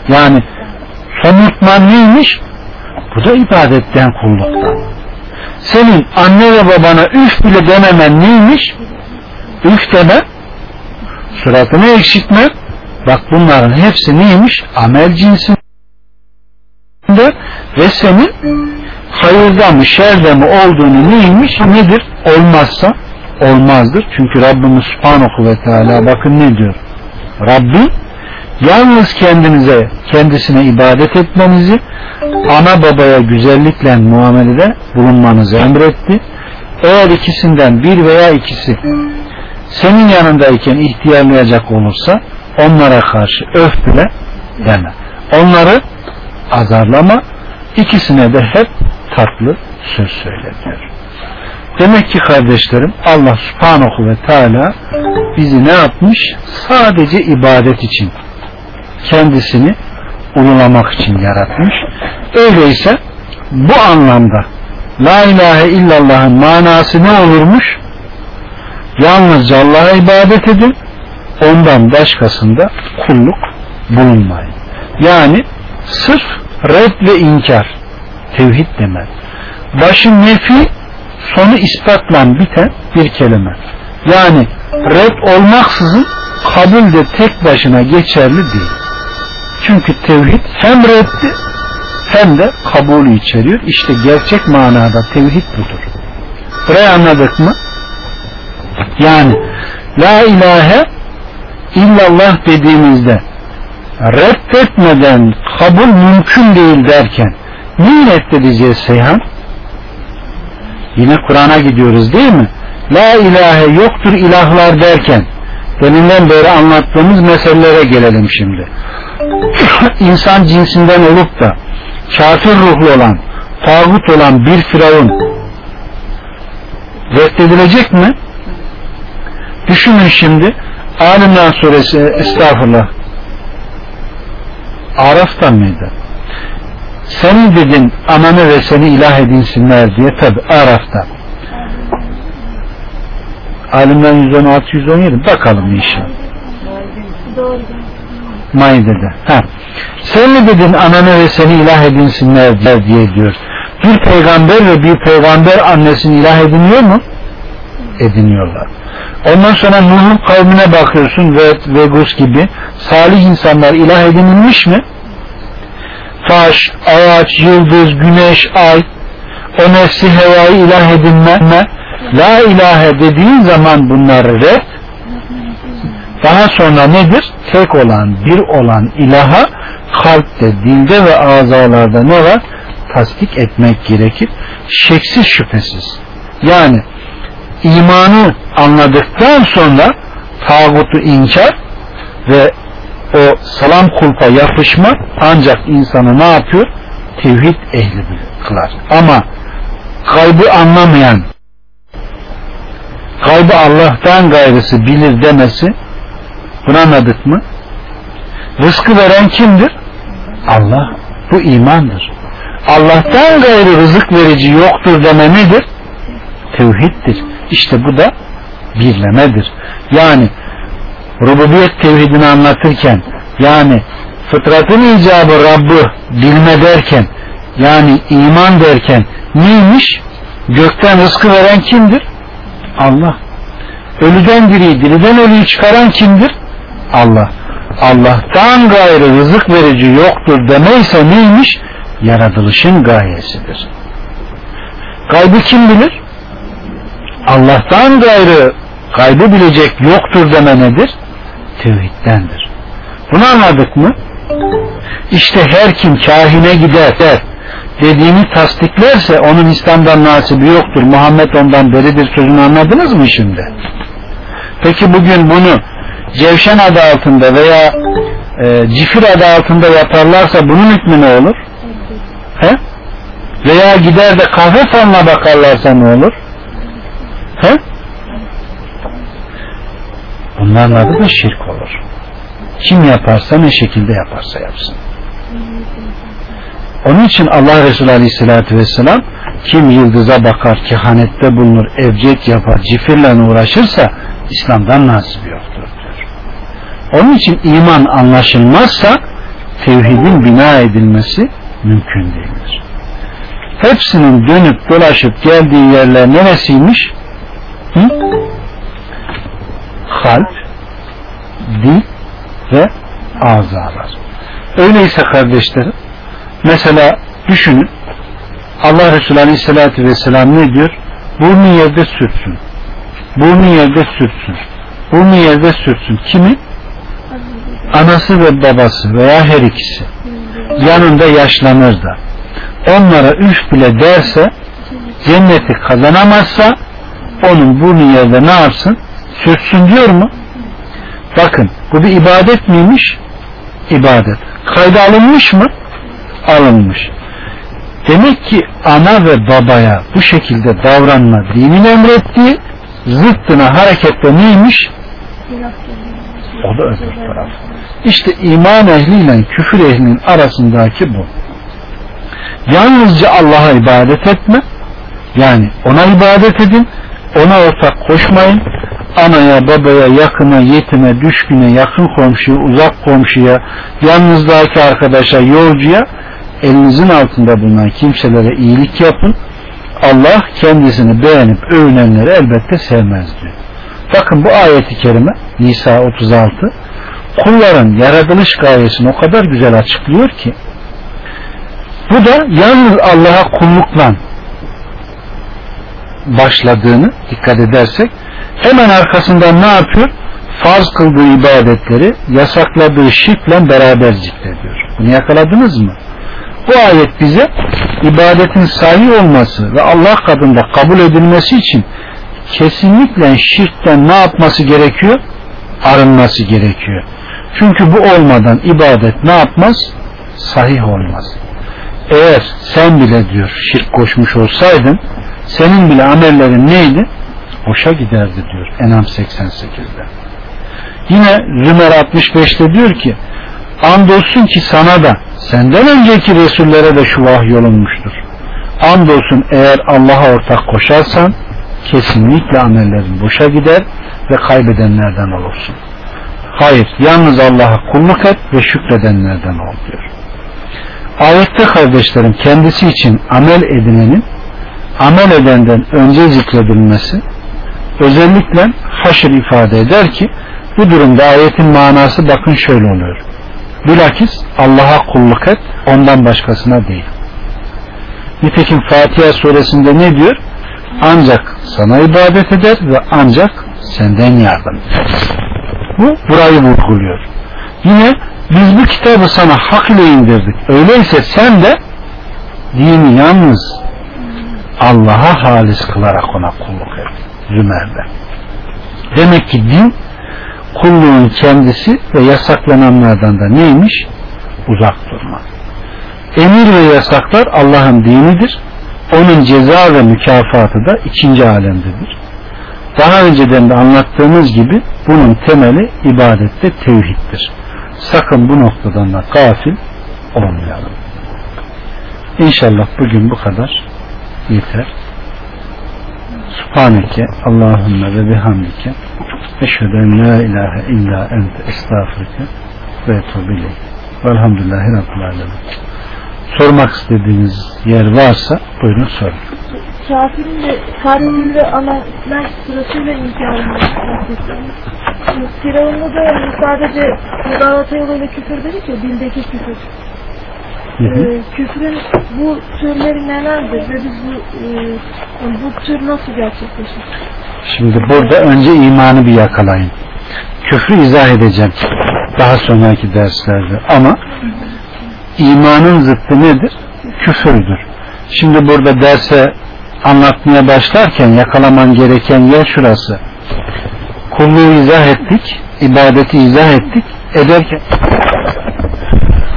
yani somurtman neymiş? Bu da ibadetten kulluktan. Senin anne ve babana üf bile dememen neymiş? Üf deme suratını ekşitme bak bunların hepsi neymiş? Amel cinsinde ve senin hayırda mı şerde mi olduğunu neymiş nedir? Olmazsa olmazdır. Çünkü Rabbimiz Subhanahu ve Teala bakın ne diyor? Rabbim yalnız kendinize kendisine ibadet etmenizi ana babaya güzellikle muamelede bulunmanızı emretti. Eğer ikisinden bir veya ikisi senin yanındayken ihtiyarlayacak olursa onlara karşı öf bile deme. Onları azarlama ikisine de hep tatlı söz söyle diyor. Demek ki kardeşlerim Allah subhanahu ve teala bizi ne yapmış? Sadece ibadet için kendisini ululamak için yaratmış. Öyleyse bu anlamda La ilahe illallah'ın manası ne olurmuş? Yalnızca Allah'a ibadet edin ondan başkasında kulluk bulunmayın. Yani sırf red ve inkar tevhid demek. Başı nefi sonu ispatla biten bir kelime. Yani red olmaksızın kabul de tek başına geçerli değil. Çünkü tevhid hem reddi hem de kabulü içeriyor. İşte gerçek manada tevhid budur. Burayı anladık mı? Yani La ilahe illallah dediğimizde reddetmeden kabul mümkün değil derken neyi reddedeceğiz Seyhan? Yine Kur'an'a gidiyoruz değil mi? La ilahe yoktur ilahlar derken deminden beri anlattığımız meselelere gelelim şimdi. İnsan cinsinden olup da kafir ruhlu olan, tağut olan bir firavun reddedilecek mi? Düşünün şimdi Alimran suresi estağfurullah Araf'tan mıydı? Senin dedin ananı ve seni ilah edinsinler diye tabi Araf'ta. Alimran 116 117 bakalım inşallah. Maide'de. Ha. Sen mi dedin ananı ve seni ilah edinsinler diye diyor. Bir peygamber ve bir peygamber annesini ilah ediniyor mu? Ediniyorlar. Ondan sonra Nuh'un kavmine bakıyorsun ve Vegus gibi salih insanlar ilah edinilmiş mi? Taş, ağaç, yıldız, güneş, ay o nefsi hevayı ilah edinme la ilahe dediğin zaman bunları red daha sonra nedir? Tek olan, bir olan ilaha kalpte, dilde ve azalarda ne var? Tasdik etmek gerekir. Şeksiz şüphesiz. Yani imanı anladıktan sonra tağutu inkar ve o salam kulpa yapışma ancak insanı ne yapıyor? Tevhid ehli kılar. Ama kaybı anlamayan kaybı Allah'tan gayrısı bilir demesi bunu anladık mı? Rızkı veren kimdir? Allah. Bu imandır. Allah'tan gayrı rızık verici yoktur deme nedir? Tevhiddir. İşte bu da birlemedir. Yani rububiyet tevhidini anlatırken yani fıtratın icabı Rabb'ı bilme derken yani iman derken neymiş? Gökten rızkı veren kimdir? Allah. Ölüden diriyi, diriden ölüyü çıkaran kimdir? Allah. Allah'tan gayrı rızık verici yoktur demeyse neymiş? Yaratılışın gayesidir. Gaybı kim bilir? Allah'tan gayrı gaybı bilecek yoktur deme nedir? Tevhiddendir. Bunu anladık mı? İşte her kim kahine gider der, dediğini tasdiklerse onun İslam'dan nasibi yoktur. Muhammed ondan beridir sözünü anladınız mı şimdi? Peki bugün bunu Cevşen adı altında veya e, Cifir adı altında yaparlarsa bunun hükmü ne olur? He? Veya gider de kahve falına bakarlarsa ne olur? He? Bunların adı da şirk olur. Kim yaparsa ne şekilde yaparsa yapsın. Onun için Allah Resulü Aleyhisselatü Vesselam kim yıldıza bakar, kehanette bulunur, evcet yapar, cifirle uğraşırsa İslam'dan nasip yoktur diyor. Onun için iman anlaşılmazsa tevhidin bina edilmesi mümkün değildir. Hepsinin dönüp dolaşıp geldiği yerler neresiymiş? Hı? Kalp, dil ve azalar. Öyleyse kardeşlerim mesela düşünün Allah Resulü Aleyhisselatü Vesselam ne diyor? Burnu yerde sürtsün. Burnu yerde sürtsün. Burnu yerde sürtsün. Kimin? Anası ve babası veya her ikisi. Yanında yaşlanır da. Onlara üf bile derse cenneti kazanamazsa onun burnu yerde ne yapsın? Sürtsün diyor mu? Bakın bu bir ibadet miymiş? İbadet. Kayda alınmış mı? Alınmış. Demek ki ana ve babaya bu şekilde davranma dinin emrettiği zıttına hareketle neymiş? O da öbür taraf. İşte iman ehliyle küfür ehlinin arasındaki bu. Yalnızca Allah'a ibadet etme. Yani ona ibadet edin. Ona ortak koşmayın. Anaya, babaya, yakına, yetime, düşküne, yakın komşuya, uzak komşuya, yalnızdaki arkadaşa, yolcuya elinizin altında bulunan kimselere iyilik yapın. Allah kendisini beğenip övünenleri elbette sevmez diyor. Bakın bu ayeti kerime Nisa 36 kulların yaratılış gayesini o kadar güzel açıklıyor ki bu da yalnız Allah'a kullukla başladığını dikkat edersek hemen arkasından ne yapıyor? Farz kıldığı ibadetleri yasakladığı şirkle beraber zikrediyor. Bunu yakaladınız mı? Bu ayet bize ibadetin sahi olması ve Allah katında kabul edilmesi için kesinlikle şirkten ne yapması gerekiyor? Arınması gerekiyor. Çünkü bu olmadan ibadet ne yapmaz? Sahih olmaz. Eğer sen bile diyor şirk koşmuş olsaydın senin bile amellerin neydi? Boşa giderdi diyor Enam 88'de. Yine Zümer 65'te diyor ki andolsun ki sana da senden önceki Resullere de şu vahiy olunmuştur. Andolsun eğer Allah'a ortak koşarsan kesinlikle amellerin boşa gider ve kaybedenlerden olursun. Hayır, yalnız Allah'a kulluk et ve şükredenlerden ol diyor. Ayette kardeşlerim kendisi için amel edinenin amel edenden önce zikredilmesi özellikle haşr ifade eder ki bu durumda ayetin manası bakın şöyle oluyor. Bilakis Allah'a kulluk et ondan başkasına değil. Nitekim Fatiha suresinde ne diyor? Ancak sana ibadet eder ve ancak senden yardım eder. Bu burayı vurguluyor. Yine biz bu kitabı sana hak ile indirdik. Öyleyse sen de dini yalnız Allah'a halis kılarak ona kulluk et. Zümer'de. Demek ki din kulluğun kendisi ve yasaklananlardan da neymiş? Uzak durmak. Emir ve yasaklar Allah'ın dinidir. Onun ceza ve mükafatı da ikinci alemdedir. Daha önceden de anlattığımız gibi bunun temeli ibadette tevhiddir. Sakın bu noktadan da gafil olmayalım. İnşallah bugün bu kadar yeter. Subhaneke Allahümme ve bihamdike eşheden la ilahe illa ente estağfurike ve etubileyk. Velhamdülillahi Rabbil Alemin. Sormak istediğiniz yer varsa buyurun sorun. Kafirin de kafirin de amel sırasıyla inkarını Firavun'da da yani sadece Galata yoluyla küfür dedik ya dildeki küfür. Hı hı. Ee, küfrün bu türleri nelerdir ve biz bu, e, bu tür nasıl gerçekleşir? Şimdi burada önce imanı bir yakalayın. Küfrü izah edeceğim. Daha sonraki derslerde. Ama imanın zıttı nedir? Küfürdür. Şimdi burada derse anlatmaya başlarken yakalaman gereken yer şurası. Kulluğu izah ettik, ibadeti izah ettik. Ederken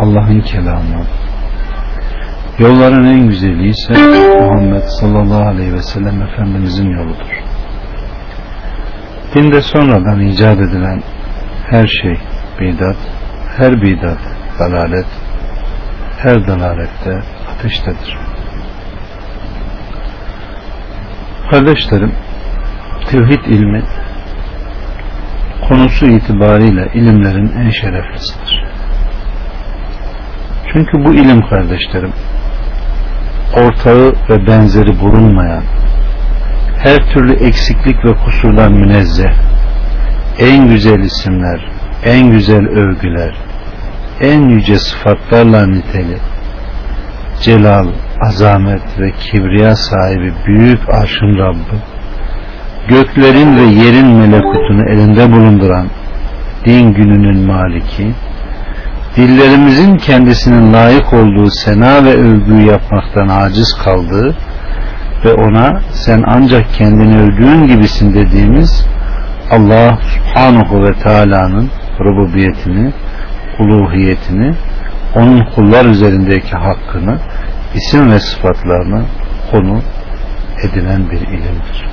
Allah'ın kelamı. Yolların en güzeli ise Muhammed sallallahu aleyhi ve sellem Efendimizin yoludur. Dinde sonradan icat edilen her şey bidat, her bidat dalalet, her dalalette ateştedir. Kardeşlerim, tevhid ilmi konusu itibariyle ilimlerin en şereflisidir. Çünkü bu ilim kardeşlerim ortağı ve benzeri bulunmayan her türlü eksiklik ve kusurdan münezzeh en güzel isimler, en güzel övgüler, en yüce sıfatlarla niteli celal, azamet ve kibriya sahibi büyük arşın Rabbi göklerin ve yerin melekutunu elinde bulunduran din gününün maliki dillerimizin kendisinin layık olduğu sena ve övgüyü yapmaktan aciz kaldığı ve ona sen ancak kendini övdüğün gibisin dediğimiz Allah subhanahu ve teala'nın rububiyetini, uluhiyetini, onun kullar üzerindeki hakkını, isim ve sıfatlarını konu edinen bir ilimdir.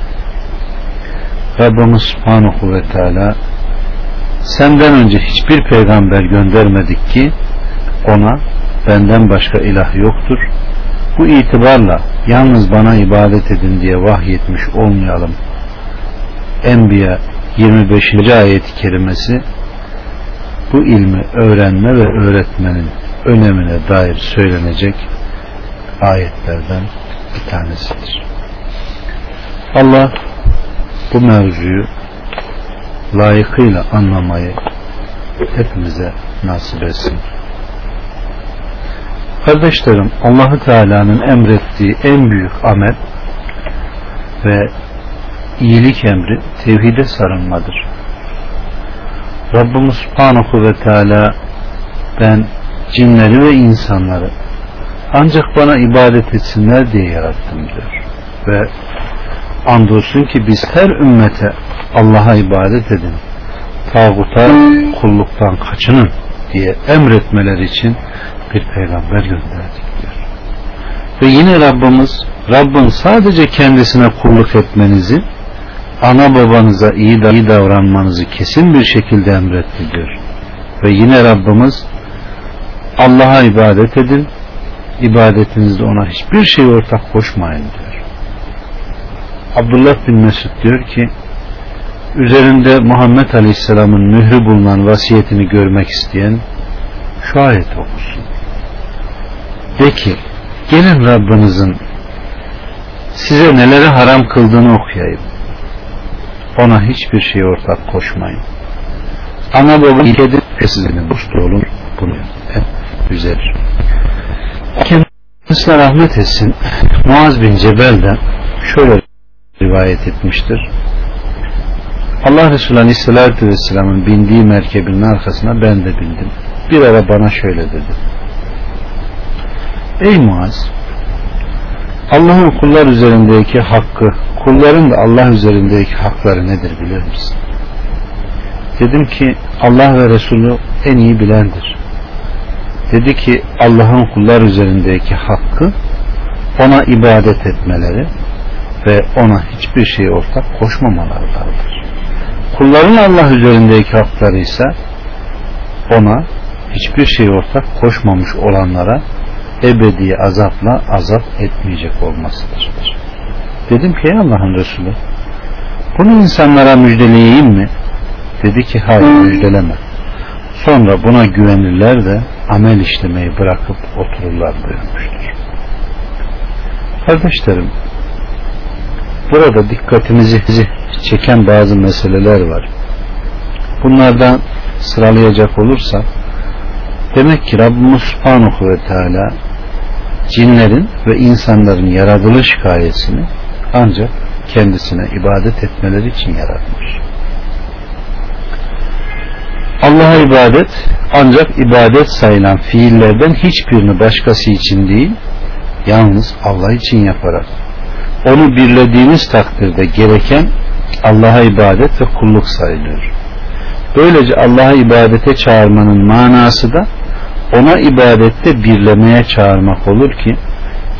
Rabbimiz subhanahu ve teala senden önce hiçbir peygamber göndermedik ki ona benden başka ilah yoktur. Bu itibarla yalnız bana ibadet edin diye vahyetmiş olmayalım. Enbiya 25. ayet-i kerimesi bu ilmi öğrenme ve öğretmenin önemine dair söylenecek ayetlerden bir tanesidir. Allah bu mevzuyu layıkıyla anlamayı hepimize nasip etsin. Kardeşlerim Allahu Teala'nın emrettiği en büyük amel ve iyilik emri tevhide sarılmadır. Rabbimiz Subhanahu ve Teala ben cinleri ve insanları ancak bana ibadet etsinler diye yarattım diyor. Ve andolsun ki biz her ümmete Allah'a ibadet edin, tağuta kulluktan kaçının diye emretmeler için bir peygamber gönderdik diyor. Ve yine Rabbimiz Rabbin sadece kendisine kulluk etmenizi ana babanıza iyi, iyi davranmanızı kesin bir şekilde emretti diyor. Ve yine Rabbimiz Allah'a ibadet edin ibadetinizde ona hiçbir şey ortak koşmayın diyor. Abdullah bin Mesud diyor ki üzerinde Muhammed Aleyhisselam'ın mührü bulunan vasiyetini görmek isteyen şu ayet okusun. De ki gelin Rabbinizin size neleri haram kıldığını okuyayım. Ona hiçbir şey ortak koşmayın. ana baba ilkedir sizin dostu olun bunu güzel. Kendisine rahmet etsin. Muaz bin Cebel'den şöyle rivayet etmiştir. Allah Resulü Aleyhisselatü Vesselam'ın bindiği merkebin arkasına ben de bindim. Bir ara bana şöyle dedi. Ey Muaz Allah'ın kullar üzerindeki hakkı kulların da Allah üzerindeki hakları nedir biliyor musun? Dedim ki Allah ve Resulü en iyi bilendir. Dedi ki Allah'ın kullar üzerindeki hakkı ona ibadet etmeleri ve ona hiçbir şey ortak koşmamalarıdır. Kulların Allah üzerindeki hakları ise ona hiçbir şey ortak koşmamış olanlara ebedi azapla azap etmeyecek olmasıdır. Dedim ki Allah'ın Resulü bunu insanlara müjdeleyeyim mi? Dedi ki hayır müjdeleme. Sonra buna güvenirler de amel işlemeyi bırakıp otururlar buyurmuştur. Kardeşlerim burada dikkatimizi çeken bazı meseleler var. Bunlardan sıralayacak olursak demek ki Rabbimiz Subhanahu ve Teala cinlerin ve insanların yaratılış gayesini ancak kendisine ibadet etmeleri için yaratmış. Allah'a ibadet ancak ibadet sayılan fiillerden hiçbirini başkası için değil yalnız Allah için yaparak onu birlediğiniz takdirde gereken Allah'a ibadet ve kulluk sayılıyor. Böylece Allah'a ibadete çağırmanın manası da ona ibadette birlemeye çağırmak olur ki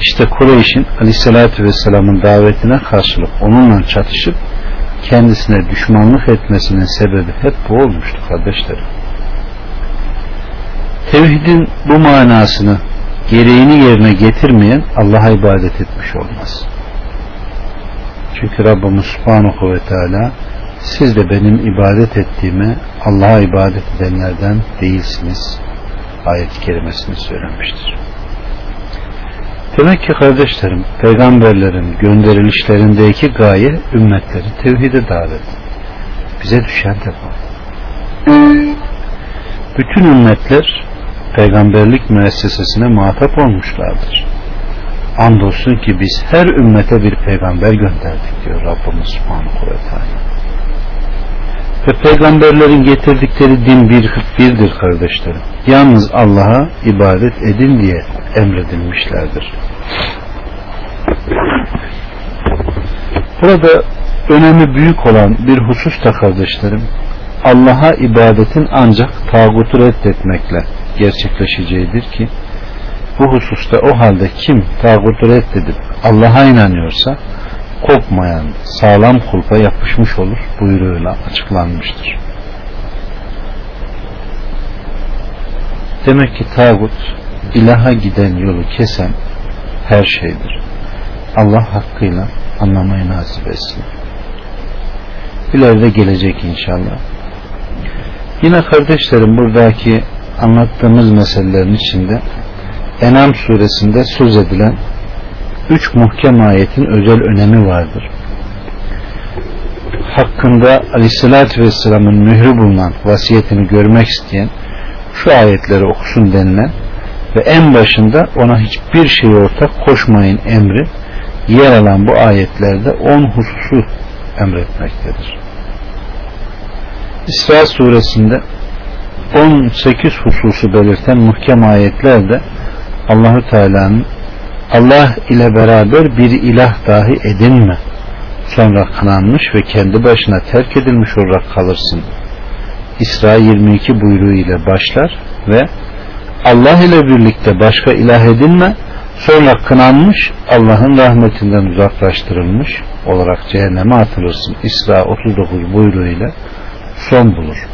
işte Kureyş'in aleyhissalatü vesselamın davetine karşılık onunla çatışıp kendisine düşmanlık etmesinin sebebi hep bu olmuştu kardeşlerim. Tevhidin bu manasını gereğini yerine getirmeyen Allah'a ibadet etmiş olmaz. Çünkü Rabbimiz Subhanahu ve Teala siz de benim ibadet ettiğime Allah'a ibadet edenlerden değilsiniz ayet-i kerimesini söylemiştir. Demek ki kardeşlerim peygamberlerin gönderilişlerindeki gaye ümmetleri tevhide davet. Bize düşen de bu. Bütün ümmetler peygamberlik müessesesine muhatap olmuşlardır. Andolsun ki biz her ümmete bir peygamber gönderdik diyor Rabbimiz Subhanahu ve Teala. Ve peygamberlerin getirdikleri din bir, birdir kardeşlerim. Yalnız Allah'a ibadet edin diye emredilmişlerdir. Burada önemi büyük olan bir husus da kardeşlerim Allah'a ibadetin ancak tağutu reddetmekle gerçekleşeceğidir ki bu hususta o halde kim tağutu reddedip Allah'a inanıyorsa kopmayan sağlam kulpa yapışmış olur buyruğuyla açıklanmıştır. Demek ki tağut ilaha giden yolu kesen her şeydir. Allah hakkıyla anlamayı nasip etsin. İleride gelecek inşallah. Yine kardeşlerim buradaki anlattığımız meselelerin içinde Enam suresinde söz edilen üç muhkem ayetin özel önemi vardır. Hakkında Aleyhisselatü Vesselam'ın mührü bulunan vasiyetini görmek isteyen şu ayetleri okusun denilen ve en başında ona hiçbir şey ortak koşmayın emri yer alan bu ayetlerde on hususu emretmektedir. İsra suresinde 18 hususu belirten muhkem ayetlerde Allahü Teala'nın Allah ile beraber bir ilah dahi edinme sonra kınanmış ve kendi başına terk edilmiş olarak kalırsın. İsra 22 buyruğu ile başlar ve Allah ile birlikte başka ilah edinme sonra kınanmış Allah'ın rahmetinden uzaklaştırılmış olarak cehenneme atılırsın. İsra 39 buyruğu ile son bulur.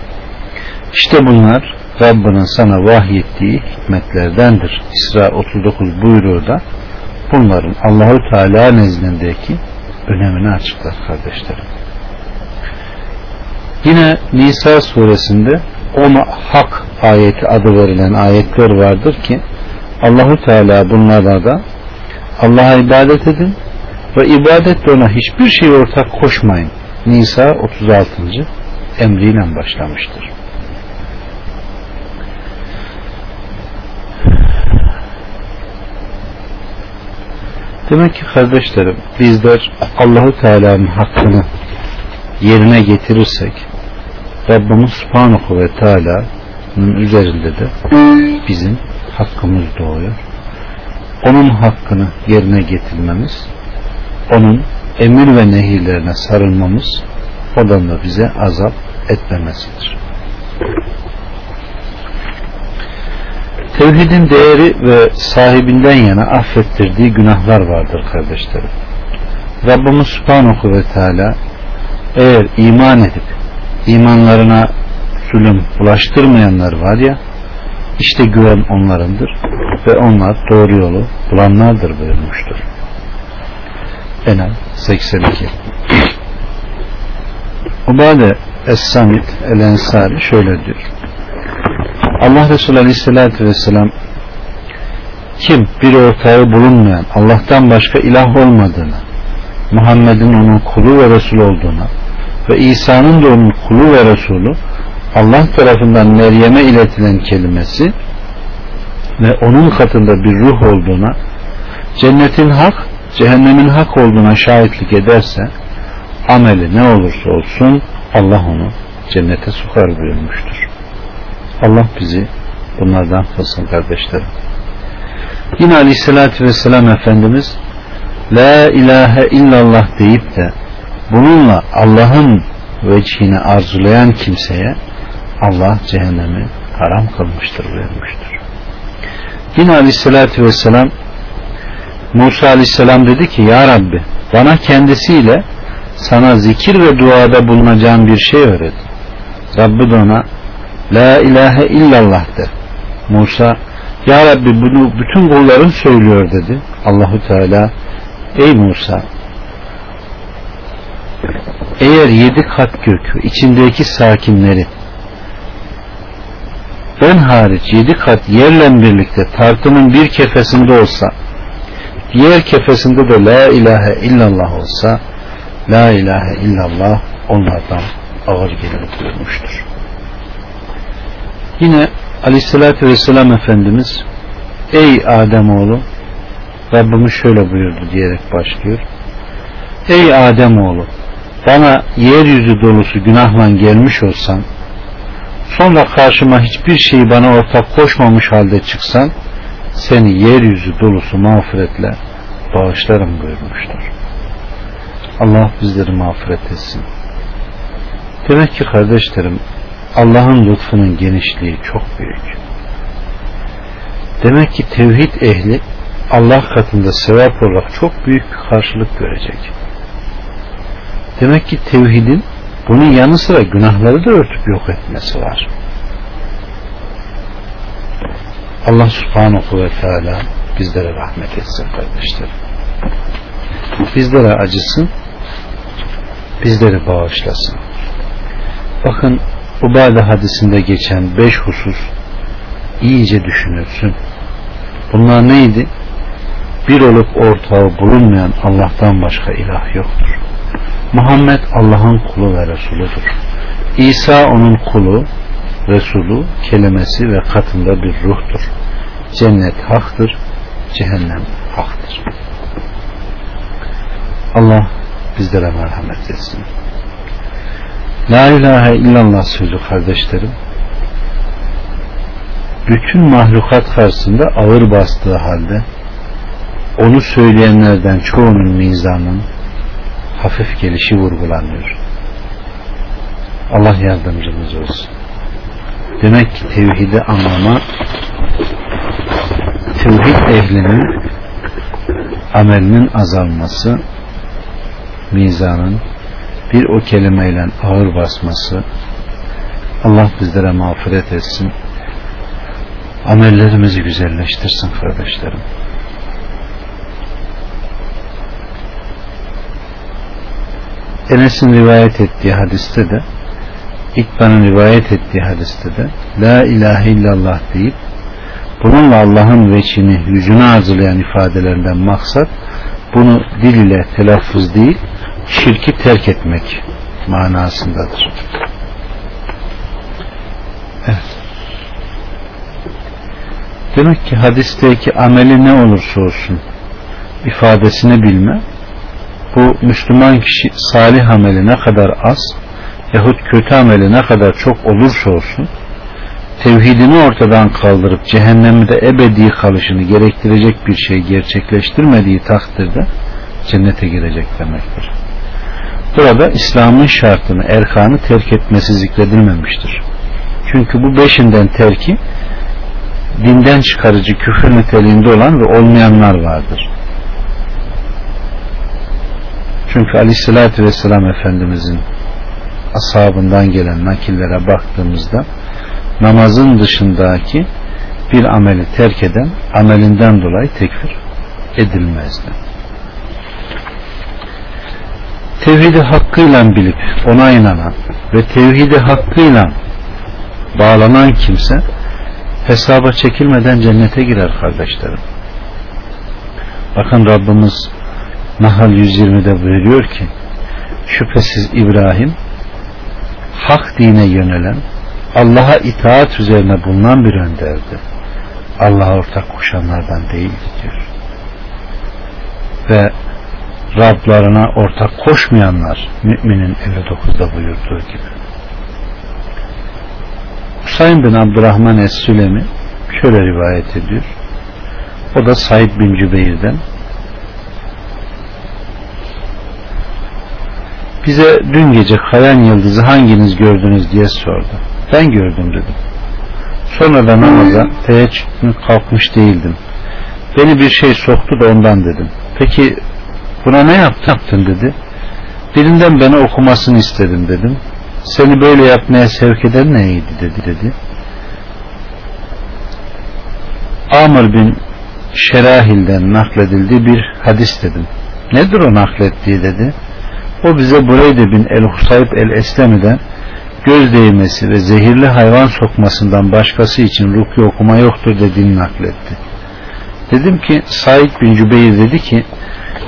İşte bunlar Rabbinin sana vahyettiği hikmetlerdendir. İsra 39 buyruğu da bunların Allahü Teala nezdindeki önemini açıklar kardeşlerim. Yine Nisa suresinde ona hak ayeti adı verilen ayetler vardır ki Allahü Teala bunlarda da Allah'a ibadet edin ve ibadetle ona hiçbir şey ortak koşmayın. Nisa 36. emriyle başlamıştır. Demek ki kardeşlerim bizler Allahu Teala'nın hakkını yerine getirirsek Rabbimiz Subhanahu ve Teala'nın üzerinde de bizim hakkımız doğuyor. Onun hakkını yerine getirmemiz, onun emir ve nehirlerine sarılmamız odan da bize azap etmemesidir. Tevhidin değeri ve sahibinden yana affettirdiği günahlar vardır kardeşlerim. Rabbimiz Subhanahu ve Teala eğer iman edip imanlarına zulüm bulaştırmayanlar var ya işte güven onlarındır ve onlar doğru yolu bulanlardır buyurmuştur. Enel 82 Ubade Es-Samit El-Ensari şöyle diyor. Allah Resulü Aleyhisselatü Vesselam kim bir ortağı bulunmayan Allah'tan başka ilah olmadığını Muhammed'in onun kulu ve Resul olduğuna ve İsa'nın da onun kulu ve Resulü Allah tarafından Meryem'e iletilen kelimesi ve onun katında bir ruh olduğuna cennetin hak cehennemin hak olduğuna şahitlik ederse ameli ne olursa olsun Allah onu cennete sokar buyurmuştur. Allah bizi bunlardan kılsın kardeşlerim. Yine aleyhissalatü vesselam Efendimiz La ilahe illallah deyip de bununla Allah'ın vecihini arzulayan kimseye Allah cehennemi haram kılmıştır buyurmuştur. Yine aleyhissalatü vesselam Musa aleyhisselam dedi ki Ya Rabbi bana kendisiyle sana zikir ve duada bulunacağım bir şey öğret. Rabbi de ona La ilahe illallah de. Musa Ya Rabbi bunu bütün kulların söylüyor dedi. Allahu Teala Ey Musa eğer yedi kat gökü içindeki sakinleri ben hariç yedi kat yerle birlikte tartının bir kefesinde olsa diğer kefesinde de la ilahe illallah olsa la ilahe illallah onlardan ağır gelir buyurmuştur. Yine aleyhissalatü vesselam Efendimiz ey Ademoğlu Rabbimiz şöyle buyurdu diyerek başlıyor. Ey Ademoğlu bana yeryüzü dolusu günahla gelmiş olsan sonra karşıma hiçbir şeyi bana ortak koşmamış halde çıksan seni yeryüzü dolusu mağfiretle bağışlarım buyurmuştur. Allah bizleri mağfiret etsin. Demek ki kardeşlerim Allah'ın lütfunun genişliği çok büyük. Demek ki tevhid ehli Allah katında sevap olarak çok büyük bir karşılık görecek. Demek ki tevhidin bunun yanı sıra günahları da örtüp yok etmesi var. Allah subhanahu ve teala bizlere rahmet etsin kardeşlerim. Bizlere acısın, bizleri bağışlasın. Bakın Ubade hadisinde geçen beş husus iyice düşünülsün. Bunlar neydi? Bir olup ortağı bulunmayan Allah'tan başka ilah yoktur. Muhammed Allah'ın kulu ve Resuludur. İsa onun kulu, Resulü, kelimesi ve katında bir ruhtur. Cennet haktır, cehennem haktır. Allah bizlere merhamet etsin. La ilahe illallah sözü kardeşlerim bütün mahlukat karşısında ağır bastığı halde onu söyleyenlerden çoğunun mizanın hafif gelişi vurgulanıyor. Allah yardımcımız olsun. Demek ki tevhidi anlama tevhid ehlinin amelinin azalması mizanın bir o kelimeyle ağır basması Allah bizlere mağfiret etsin. Amellerimizi güzelleştirsin kardeşlerim. Enes'in rivayet ettiği hadiste de İkban'ın rivayet ettiği hadiste de La ilahe illallah deyip bununla Allah'ın veçini yüzünü arzulayan ifadelerinden maksat bunu dil ile telaffuz değil şirki terk etmek manasındadır. Evet. Demek ki hadisteki ameli ne olursa olsun ifadesini bilme bu Müslüman kişi salih ameli ne kadar az yahut kötü ameli ne kadar çok olursa olsun tevhidini ortadan kaldırıp cehennemde ebedi kalışını gerektirecek bir şey gerçekleştirmediği takdirde cennete girecek demektir. Burada İslam'ın şartını, erkanı terk etmesi zikredilmemiştir. Çünkü bu beşinden terki dinden çıkarıcı küfür niteliğinde olan ve olmayanlar vardır. Çünkü aleyhissalatü vesselam Efendimizin ashabından gelen nakillere baktığımızda namazın dışındaki bir ameli terk eden amelinden dolayı tekfir edilmezdi. Tevhidi hakkıyla bilip ona inanan ve tevhidi hakkıyla bağlanan kimse hesaba çekilmeden cennete girer kardeşlerim. Bakın Rabbimiz Nahl 120'de buyuruyor ki şüphesiz İbrahim hak dine yönelen Allah'a itaat üzerine bulunan bir önderdi. Allah'a ortak koşanlardan değil diyor. Ve Rablarına ortak koşmayanlar müminin 59'da buyurduğu gibi. Hüseyin bin Abdurrahman Es-Sülemi şöyle rivayet ediyor. O da Said bin Cübeyr'den bize dün gece kayan yıldızı hanginiz gördünüz diye sordu. Ben gördüm dedim. Sonra da namaza teheccüd kalkmış değildim. Beni bir şey soktu da ondan dedim. Peki buna ne yaptın dedi. Birinden beni okumasını istedim dedim. Seni böyle yapmaya sevk eden neydi dedi dedi. Amr bin Şerahil'den nakledildiği bir hadis dedim. Nedir o naklettiği dedi. O bize Bureyde bin el-Husayb el-Eslemi'den göz değmesi ve zehirli hayvan sokmasından başkası için ruki okuma yoktur dediğini nakletti. Dedim ki Said bin Cübeyr dedi ki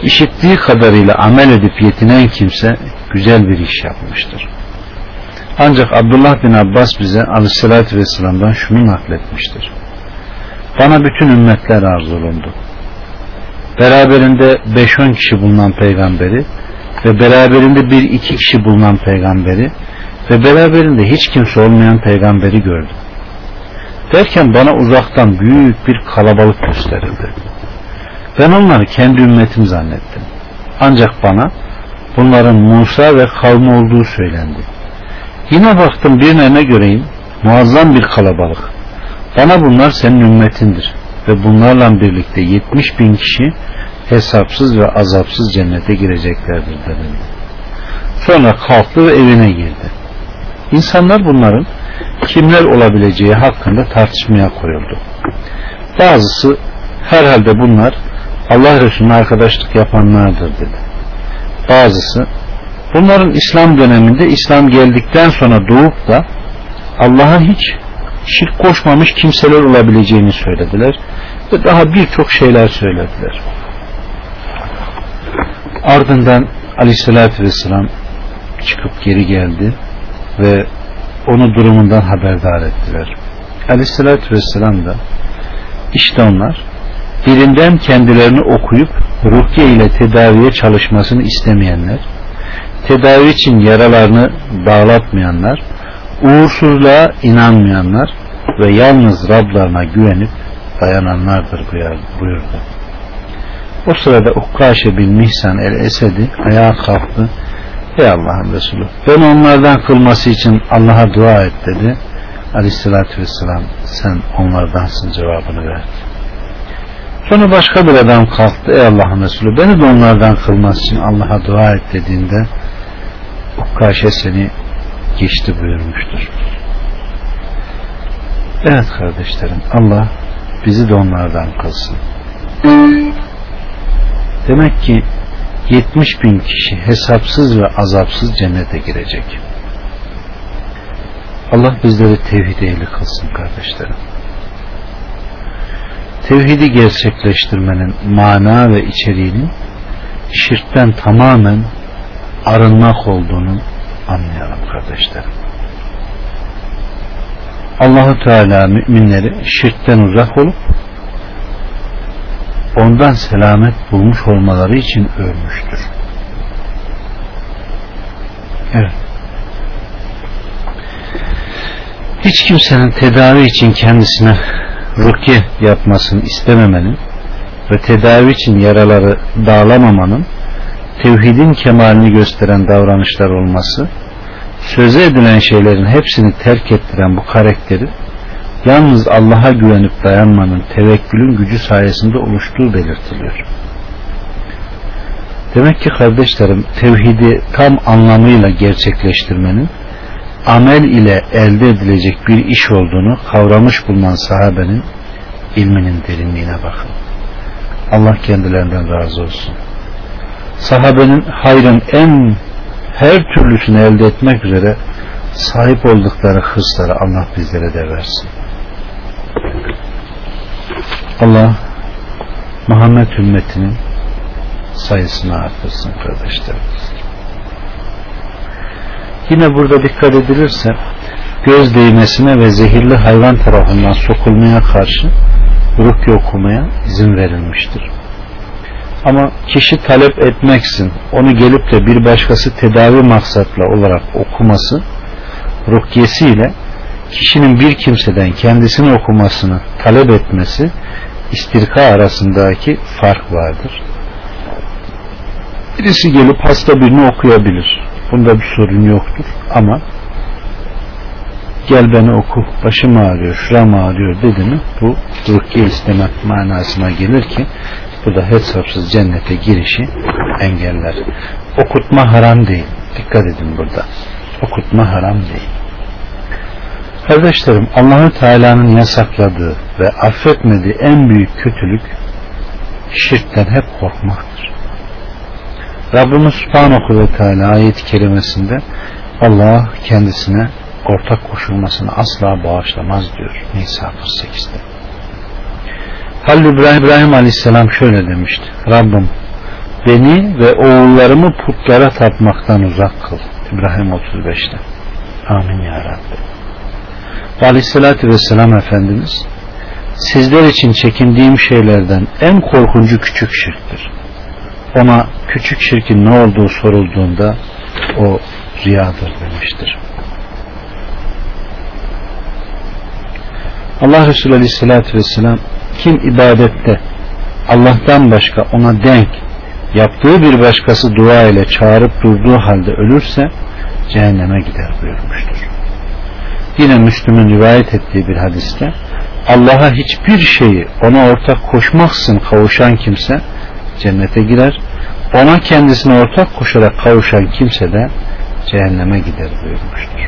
işittiği kadarıyla amel edip yetinen kimse güzel bir iş yapmıştır. Ancak Abdullah bin Abbas bize aleyhissalatü vesselam'dan şunu nakletmiştir. Bana bütün ümmetler arzulundu. Beraberinde 5-10 kişi bulunan peygamberi ve beraberinde bir iki kişi bulunan peygamberi ve beraberinde hiç kimse olmayan peygamberi gördüm. Derken bana uzaktan büyük bir kalabalık gösterildi. Ben onları kendi ümmetim zannettim. Ancak bana bunların Musa ve kavmi olduğu söylendi. Yine baktım birine göreyim muazzam bir kalabalık. Bana bunlar senin ümmetindir ve bunlarla birlikte 70 bin kişi hesapsız ve azapsız cennete gireceklerdir denildi. Sonra kalktı ve evine girdi. İnsanlar bunların kimler olabileceği hakkında tartışmaya koyuldu. Bazısı herhalde bunlar Allah Resulü'ne arkadaşlık yapanlardır dedi. Bazısı bunların İslam döneminde İslam geldikten sonra doğup da Allah'a hiç şirk koşmamış kimseler olabileceğini söylediler ve daha birçok şeyler söylediler. Ardından aleyhissalatü vesselam çıkıp geri geldi ve onu durumundan haberdar ettiler. Aleyhissalatü vesselam da işte onlar birinden kendilerini okuyup rukiye ile tedaviye çalışmasını istemeyenler, tedavi için yaralarını bağlatmayanlar, uğursuzluğa inanmayanlar ve yalnız Rablarına güvenip dayananlardır buyurdu. O sırada Ukkaşe bin Mihsan el-Esedi ayağa kalktı. Ey Allah'ın Resulü ben onlardan kılması için Allah'a dua et dedi. Aleyhissalatü vesselam sen onlardansın cevabını verdi. Sonra başka bir adam kalktı. Ey Allah'ın Resulü beni de onlardan kılması için Allah'a dua et dediğinde Ukkaşe seni geçti buyurmuştur. Evet kardeşlerim Allah bizi de onlardan kılsın. Demek ki 70 bin kişi hesapsız ve azapsız cennete girecek. Allah bizleri tevhid ehli kılsın kardeşlerim. Tevhidi gerçekleştirmenin mana ve içeriğinin şirkten tamamen arınmak olduğunu anlayalım kardeşlerim. Allahu Teala müminleri şirkten uzak olup ondan selamet bulmuş olmaları için ölmüştür. Evet. Hiç kimsenin tedavi için kendisine rukiye yapmasını istememenin ve tedavi için yaraları dağlamamanın tevhidin kemalini gösteren davranışlar olması söze edilen şeylerin hepsini terk ettiren bu karakteri yalnız Allah'a güvenip dayanmanın tevekkülün gücü sayesinde oluştuğu belirtiliyor. Demek ki kardeşlerim tevhidi tam anlamıyla gerçekleştirmenin amel ile elde edilecek bir iş olduğunu kavramış bulunan sahabenin ilminin derinliğine bakın. Allah kendilerinden razı olsun. Sahabenin hayrın en her türlüsünü elde etmek üzere sahip oldukları hırsları Allah bizlere de versin. Allah Muhammed ümmetinin sayısını artırsın kardeşlerim. Yine burada dikkat edilirse göz değmesine ve zehirli hayvan tarafından sokulmaya karşı rukiye okumaya izin verilmiştir. Ama kişi talep etmeksin onu gelip de bir başkası tedavi maksatla olarak okuması rukyesiyle kişinin bir kimseden kendisini okumasını talep etmesi istirka arasındaki fark vardır. Birisi gelip hasta birini okuyabilir. Bunda bir sorun yoktur. Ama gel beni oku, başım ağrıyor, şuram ağrıyor dedi mi bu rukiye istemek manasına gelir ki bu da hesapsız cennete girişi engeller. Okutma haram değil. Dikkat edin burada. Okutma haram değil. Kardeşlerim Allahü Teala'nın yasakladığı ve affetmediği en büyük kötülük şirkten hep korkmaktır. Rabbimiz Subhanahu ve Teala ayet-i kerimesinde Allah kendisine ortak koşulmasını asla bağışlamaz diyor Nisa 48'de. Halil İbrahim, İbrahim Aleyhisselam şöyle demişti. Rabbim beni ve oğullarımı putlara tapmaktan uzak kıl. İbrahim 35'te. Amin ya Rabbi. Aleyhissalatü Vesselam Efendimiz sizler için çekindiğim şeylerden en korkuncu küçük şirktir. Ona küçük şirkin ne olduğu sorulduğunda o riyadır demiştir. Allah Resulü Aleyhisselatü Vesselam kim ibadette Allah'tan başka ona denk yaptığı bir başkası dua ile çağırıp durduğu halde ölürse cehenneme gider buyurmuştur. Yine Müslüm'ün rivayet ettiği bir hadiste Allah'a hiçbir şeyi ona ortak koşmaksın kavuşan kimse cennete girer. Ona kendisine ortak koşarak kavuşan kimse de cehenneme gider buyurmuştur.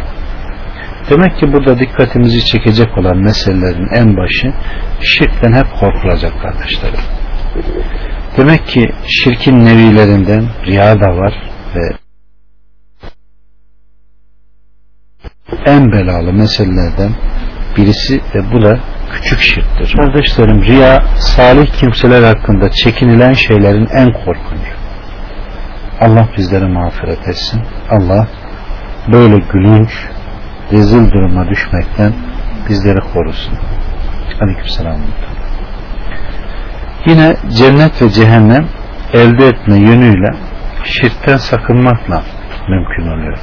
Demek ki burada dikkatimizi çekecek olan meselelerin en başı şirkten hep korkulacak kardeşlerim. Demek ki şirkin nevilerinden riya da var ve en belalı meselelerden birisi ve bu da küçük şirktir. Kardeşlerim riya salih kimseler hakkında çekinilen şeylerin en korkuncu. Allah bizlere mağfiret etsin. Allah böyle gülünç, rezil duruma düşmekten bizleri korusun. Aleykümselam. Yine cennet ve cehennem elde etme yönüyle şirkten sakınmakla mümkün oluyor.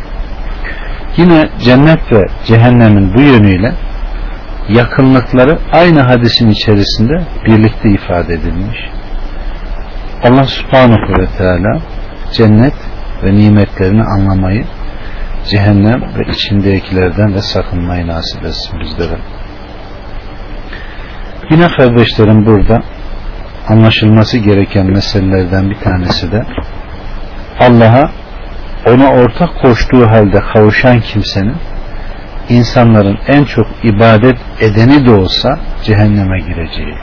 Yine cennet ve cehennemin bu yönüyle yakınlıkları aynı hadisin içerisinde birlikte ifade edilmiş. Allah subhanahu ve teala cennet ve nimetlerini anlamayı cehennem ve içindekilerden de sakınmayı nasip etsin bizlere. Yine kardeşlerim burada anlaşılması gereken meselelerden bir tanesi de Allah'a ona ortak koştuğu halde kavuşan kimsenin insanların en çok ibadet edeni de olsa cehenneme gireceği.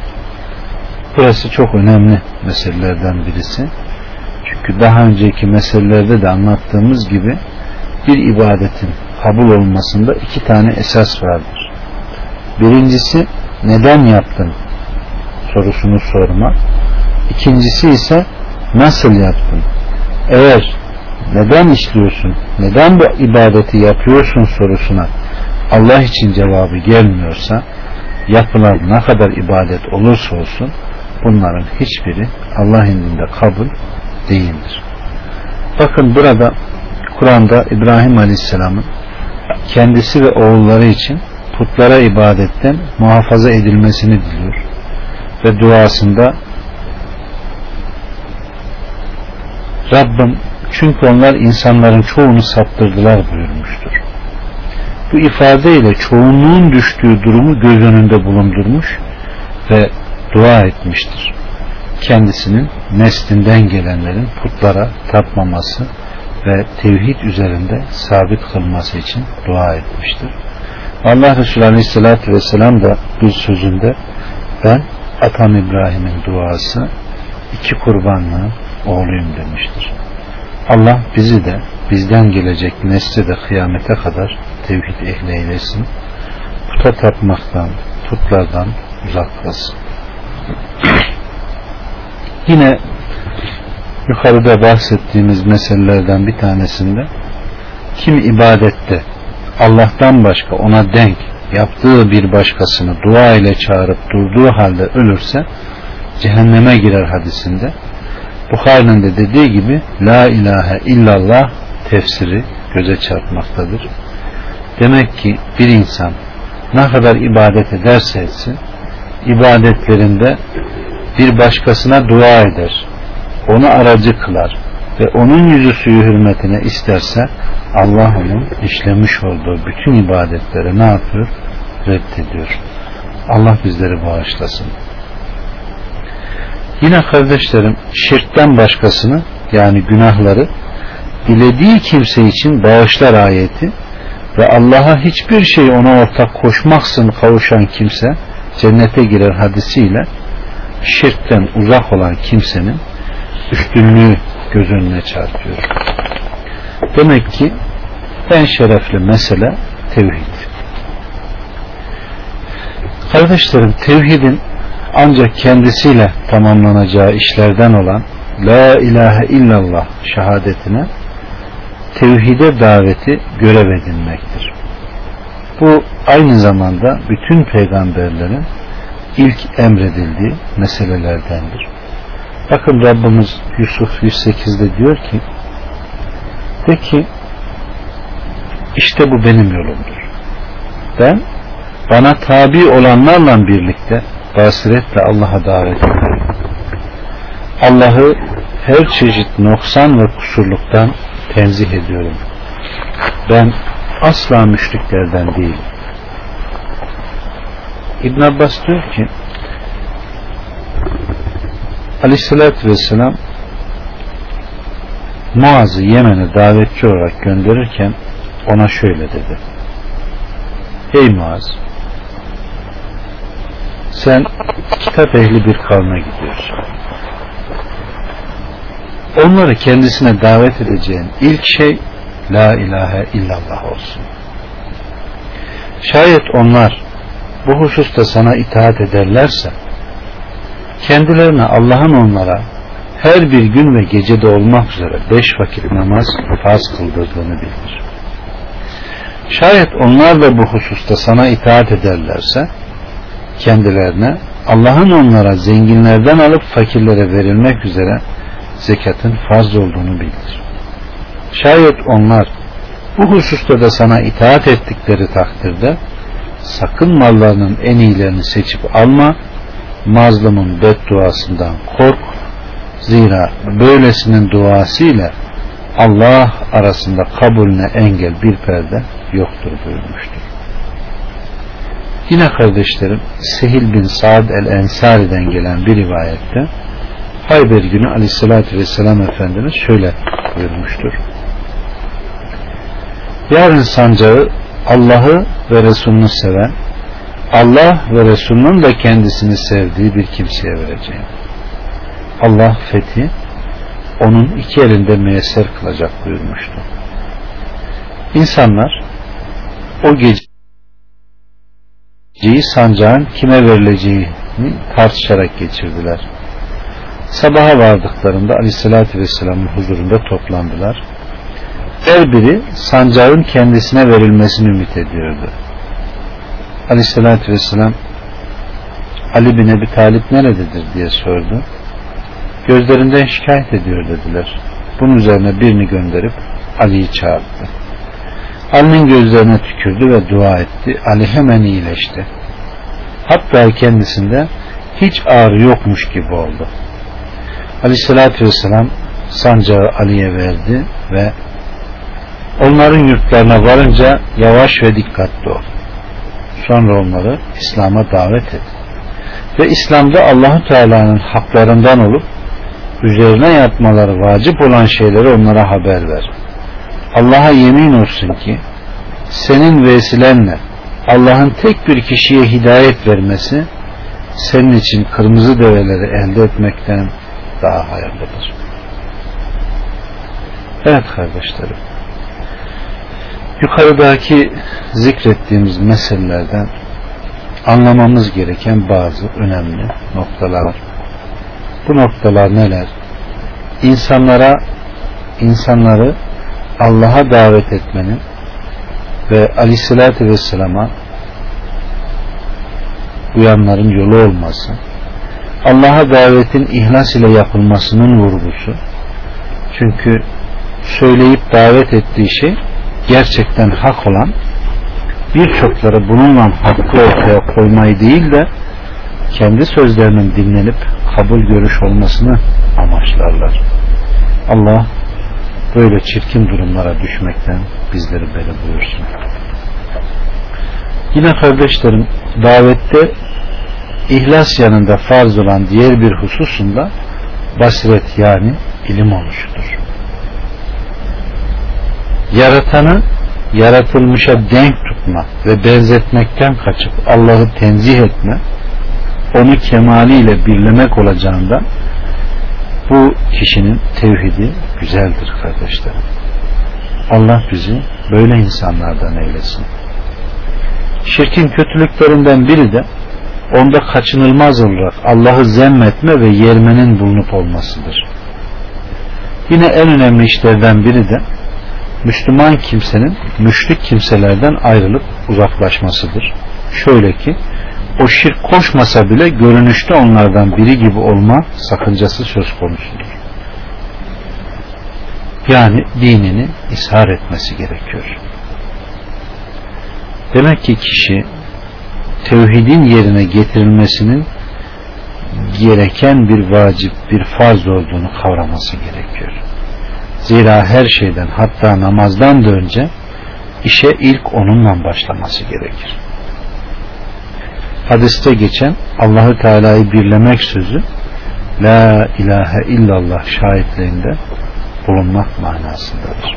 Burası çok önemli meselelerden birisi. Çünkü daha önceki meselelerde de anlattığımız gibi bir ibadetin kabul olmasında iki tane esas vardır. Birincisi neden yaptın sorusunu sorma. İkincisi ise nasıl yaptın? Eğer neden işliyorsun, neden bu ibadeti yapıyorsun sorusuna Allah için cevabı gelmiyorsa yapılan ne kadar ibadet olursa olsun bunların hiçbiri Allah indinde kabul değildir. Bakın burada Kur'an'da İbrahim Aleyhisselam'ın kendisi ve oğulları için putlara ibadetten muhafaza edilmesini diliyor. Ve duasında Rabbim çünkü onlar insanların çoğunu saptırdılar buyurmuştur. Bu ifadeyle çoğunluğun düştüğü durumu göz önünde bulundurmuş ve dua etmiştir. Kendisinin neslinden gelenlerin putlara tapmaması ve tevhid üzerinde sabit kılması için dua etmiştir. Allah Resulü Aleyhisselatü Vesselam da bir sözünde ben Atam İbrahim'in duası iki kurbanlı oğluyum demiştir. Allah bizi de bizden gelecek nesli de kıyamete kadar tevhid ehli eylesin. Puta tapmaktan, putlardan uzak kılsın. Yine yukarıda bahsettiğimiz meselelerden bir tanesinde kim ibadette Allah'tan başka ona denk yaptığı bir başkasını dua ile çağırıp durduğu halde ölürse cehenneme girer hadisinde. Bukhari'nin de dediği gibi La ilahe illallah tefsiri göze çarpmaktadır. Demek ki bir insan ne kadar ibadet ederse etsin ibadetlerinde bir başkasına dua eder onu aracı kılar ve onun yüzü suyu hürmetine isterse Allah onun işlemiş olduğu bütün ibadetleri ne yapıyor? Reddediyor. Allah bizleri bağışlasın. Yine kardeşlerim şirkten başkasını yani günahları dilediği kimse için bağışlar ayeti ve Allah'a hiçbir şey ona ortak koşmaksın kavuşan kimse cennete girer hadisiyle şirkten uzak olan kimsenin üstünlüğü göz önüne çarpıyor. Demek ki en şerefli mesele tevhid. Kardeşlerim tevhidin ancak kendisiyle tamamlanacağı işlerden olan La ilahe illallah şehadetine tevhide daveti görev edinmektir. Bu aynı zamanda bütün peygamberlerin ilk emredildiği meselelerdendir. Bakın Rabbimiz Yusuf 108'de diyor ki de ki işte bu benim yolumdur. Ben bana tabi olanlarla birlikte basiretle Allah'a davet ediyorum. Allah'ı her çeşit noksan ve kusurluktan tenzih ediyorum. Ben asla müşriklerden değilim. İbn Abbas diyor ki Aleyhisselatü Vesselam Muaz'ı Yemen'e davetçi olarak gönderirken ona şöyle dedi. Ey Muaz sen kitap ehli bir kavme gidiyorsun. Onları kendisine davet edeceğin ilk şey La ilahe illallah olsun. Şayet onlar bu hususta sana itaat ederlerse kendilerine Allah'ın onlara her bir gün ve gecede olmak üzere beş vakit namaz farz kıldırdığını bilir. Şayet onlar da bu hususta sana itaat ederlerse kendilerine Allah'ın onlara zenginlerden alıp fakirlere verilmek üzere zekatın farz olduğunu bilir. Şayet onlar bu hususta da sana itaat ettikleri takdirde sakın mallarının en iyilerini seçip alma mazlumun bedduasından kork zira böylesinin duası ile Allah arasında kabulüne engel bir perde yoktur buyurmuştur. Yine kardeşlerim Sehil bin Saad el-Ensari'den gelen bir rivayette Hayber günü aleyhissalatü vesselam Efendimiz şöyle buyurmuştur. Yarın sancağı Allah'ı ve Resulünü seven Allah ve Resulünün de kendisini sevdiği bir kimseye vereceğim. Allah fethi onun iki elinde müyesser kılacak buyurmuştu. İnsanlar o geceyi sancağın kime verileceğini tartışarak geçirdiler. Sabaha vardıklarında Aleyhisselatü Vesselam'ın huzurunda toplandılar. Her biri sancağın kendisine verilmesini ümit ediyordu. Aleyhissalatü vesselam Ali bin Ebi Talip nerededir diye sordu. Gözlerinden şikayet ediyor dediler. Bunun üzerine birini gönderip Ali'yi çağırdı. Ali'nin gözlerine tükürdü ve dua etti. Ali hemen iyileşti. Hatta kendisinde hiç ağrı yokmuş gibi oldu. Aleyhissalatü vesselam sancağı Ali'ye verdi ve onların yurtlarına varınca yavaş ve dikkatli ol. Sonra onları İslam'a davet et. Ve İslam'da Allahu Teala'nın haklarından olup üzerine yapmaları vacip olan şeyleri onlara haber ver. Allah'a yemin olsun ki senin vesilenle Allah'ın tek bir kişiye hidayet vermesi senin için kırmızı develeri elde etmekten daha hayırlıdır. Evet kardeşlerim. Yukarıdaki zikrettiğimiz meselelerden anlamamız gereken bazı önemli noktalar var. Bu noktalar neler? İnsanlara insanları Allah'a davet etmenin ve Aleyhisselatü Vesselam'a uyanların yolu olması, Allah'a davetin ihlas ile yapılmasının vurgusu. Çünkü söyleyip davet ettiği şey gerçekten hak olan birçokları bununla hakkı ortaya koymayı değil de kendi sözlerinin dinlenip kabul görüş olmasını amaçlarlar. Allah böyle çirkin durumlara düşmekten bizleri beri buyursun. Yine kardeşlerim davette ihlas yanında farz olan diğer bir hususunda basiret yani ilim oluşudur. Yaratanı yaratılmışa denk tutma ve benzetmekten kaçıp Allah'ı tenzih etme onu kemaliyle birlemek olacağından bu kişinin tevhidi güzeldir kardeşlerim. Allah bizi böyle insanlardan eylesin. Şirkin kötülüklerinden biri de onda kaçınılmaz olarak Allah'ı zemmetme ve yermenin bulunup olmasıdır. Yine en önemli işlerden biri de Müslüman kimsenin müşrik kimselerden ayrılıp uzaklaşmasıdır. Şöyle ki o şirk koşmasa bile görünüşte onlardan biri gibi olma sakıncası söz konusudur. Yani dinini ishar etmesi gerekiyor. Demek ki kişi tevhidin yerine getirilmesinin gereken bir vacip, bir farz olduğunu kavraması gerekiyor. Zira her şeyden hatta namazdan da önce işe ilk onunla başlaması gerekir. Hadiste geçen Allahü Teala'yı birlemek sözü La ilahe illallah şahitliğinde bulunmak manasındadır.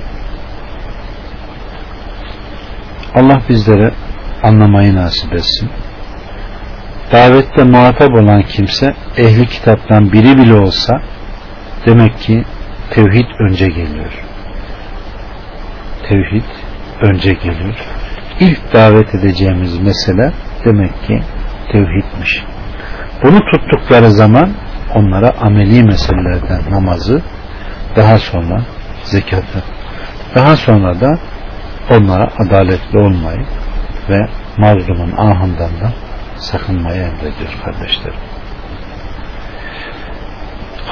Allah bizlere anlamayı nasip etsin. Davette muhatap olan kimse ehli kitaptan biri bile olsa demek ki tevhid önce geliyor. Tevhid önce geliyor. İlk davet edeceğimiz mesele demek ki tevhidmiş. Bunu tuttukları zaman onlara ameli meselelerden namazı, daha sonra zekatı, daha sonra da onlara adaletli olmayı ve mazlumun ahından da sakınmayı emrediyor kardeşlerim.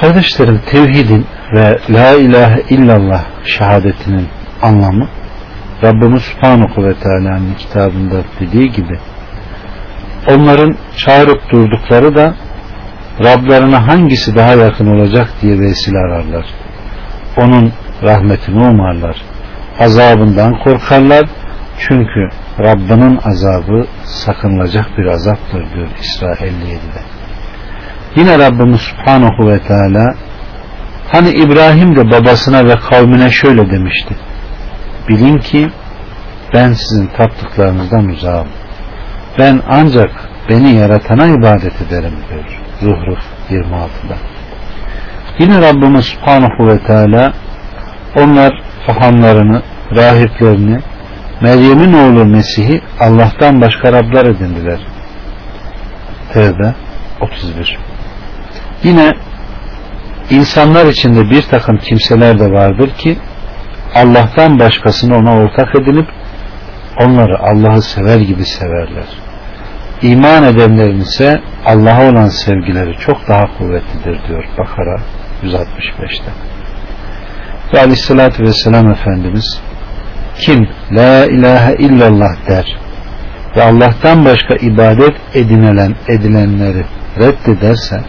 Kardeşlerim tevhidin ve la ilahe illallah şehadetinin anlamı Rabbimiz Subhanahu ve Teala'nın kitabında dediği gibi onların çağırıp durdukları da Rablarına hangisi daha yakın olacak diye vesile ararlar. Onun rahmetini umarlar. Azabından korkarlar. Çünkü Rabbinin azabı sakınılacak bir azaptır diyor İsra 57'de. Yine Rabbimiz Subhanahu ve Teala hani İbrahim de babasına ve kavmine şöyle demişti. Bilin ki ben sizin taptıklarınızdan uzağım. Ben ancak beni yaratana ibadet ederim diyor. Zuhruf 26'da. Yine Rabbimiz Subhanahu ve Teala onlar fahamlarını, rahiplerini, Meryem'in oğlu Mesih'i Allah'tan başka Rablar edindiler. Tevbe 31 Yine insanlar içinde bir takım kimseler de vardır ki Allah'tan başkasını ona ortak edinip onları Allah'ı sever gibi severler. İman edenlerin ise Allah'a olan sevgileri çok daha kuvvetlidir diyor Bakara 165'te. Ve aleyhissalatü vesselam Efendimiz kim la ilahe illallah der ve Allah'tan başka ibadet edinilen edilenleri reddederse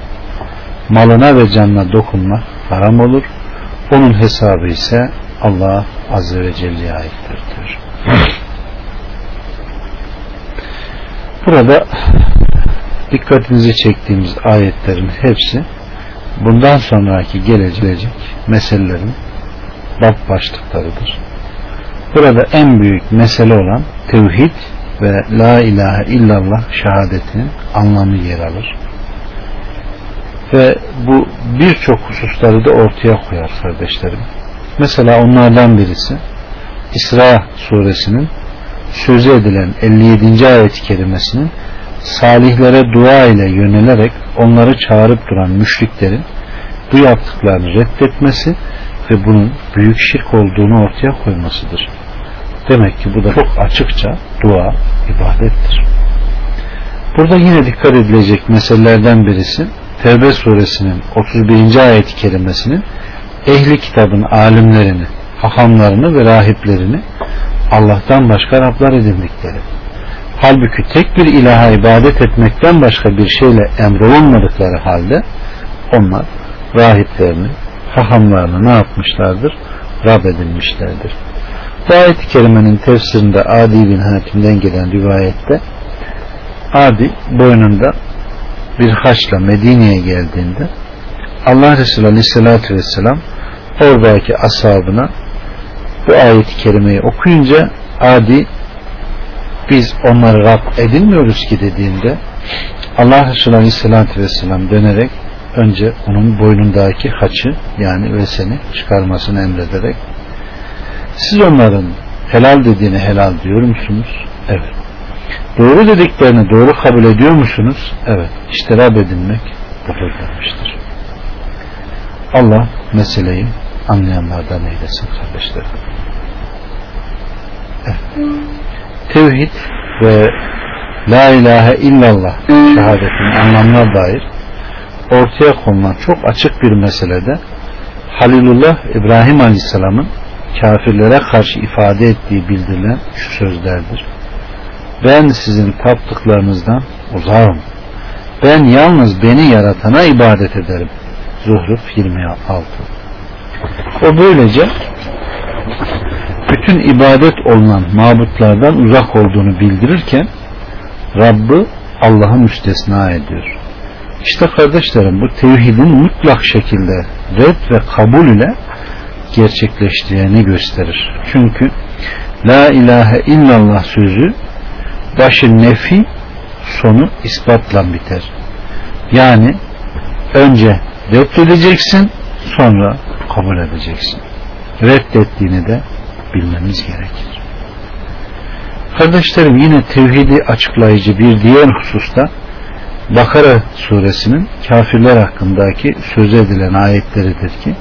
malına ve canına dokunmak haram olur. Onun hesabı ise Allah Azze ve Celle'ye aittir diyor. Burada dikkatinizi çektiğimiz ayetlerin hepsi bundan sonraki gelecek meselelerin bab başlıklarıdır. Burada en büyük mesele olan tevhid ve la ilahe illallah şehadetinin anlamı yer alır. Ve bu birçok hususları da ortaya koyar kardeşlerim. Mesela onlardan birisi İsra suresinin sözü edilen 57. ayet-i kerimesinin salihlere dua ile yönelerek onları çağırıp duran müşriklerin bu yaptıklarını reddetmesi ve bunun büyük şirk olduğunu ortaya koymasıdır. Demek ki bu da çok açıkça dua ibadettir. Burada yine dikkat edilecek meselelerden birisi Tevbe suresinin 31. ayet-i kerimesinin ehli kitabın alimlerini, hahamlarını ve rahiplerini Allah'tan başka Rablar edindikleri. Halbuki tek bir ilaha ibadet etmekten başka bir şeyle emrolunmadıkları halde onlar rahiplerini, hahamlarını ne yapmışlardır? Rab edinmişlerdir. Bu ayet-i kerimenin tefsirinde Adi bin Hatim'den gelen rivayette Adi boynunda bir haçla Medine'ye geldiğinde Allah Resulü Aleyhisselatü Vesselam oradaki ashabına bu ayet-i kerimeyi okuyunca Adi biz onları Rab edinmiyoruz ki dediğinde Allah Resulü Aleyhisselatü Vesselam dönerek önce onun boynundaki haçı yani veseni çıkarmasını emrederek siz onların helal dediğini helal diyor musunuz? Evet. Doğru dediklerini doğru kabul ediyor musunuz? Evet. İşte Rab edinmek budur demiştir. Allah meseleyi anlayanlardan eylesin kardeşlerim. Tevhid ve La ilahe illallah şehadetinin anlamına dair ortaya konulan çok açık bir meselede Halilullah İbrahim Aleyhisselam'ın kafirlere karşı ifade ettiği bildirilen şu sözlerdir. Ben sizin taptıklarınızdan uzağım. Ben yalnız beni yaratana ibadet ederim. Zuhruf 26 O böylece bütün ibadet olunan mabutlardan uzak olduğunu bildirirken Rabb'ı Allah'a müstesna ediyor. İşte kardeşlerim bu tevhidin mutlak şekilde red ve kabul ile gerçekleştiğini gösterir. Çünkü La ilahe illallah sözü başı nefi sonu ispatla biter. Yani önce reddedeceksin sonra kabul edeceksin. Reddettiğini de bilmemiz gerekir. Kardeşlerim yine tevhidi açıklayıcı bir diğer hususta Bakara suresinin kafirler hakkındaki söz edilen ayetleridir ki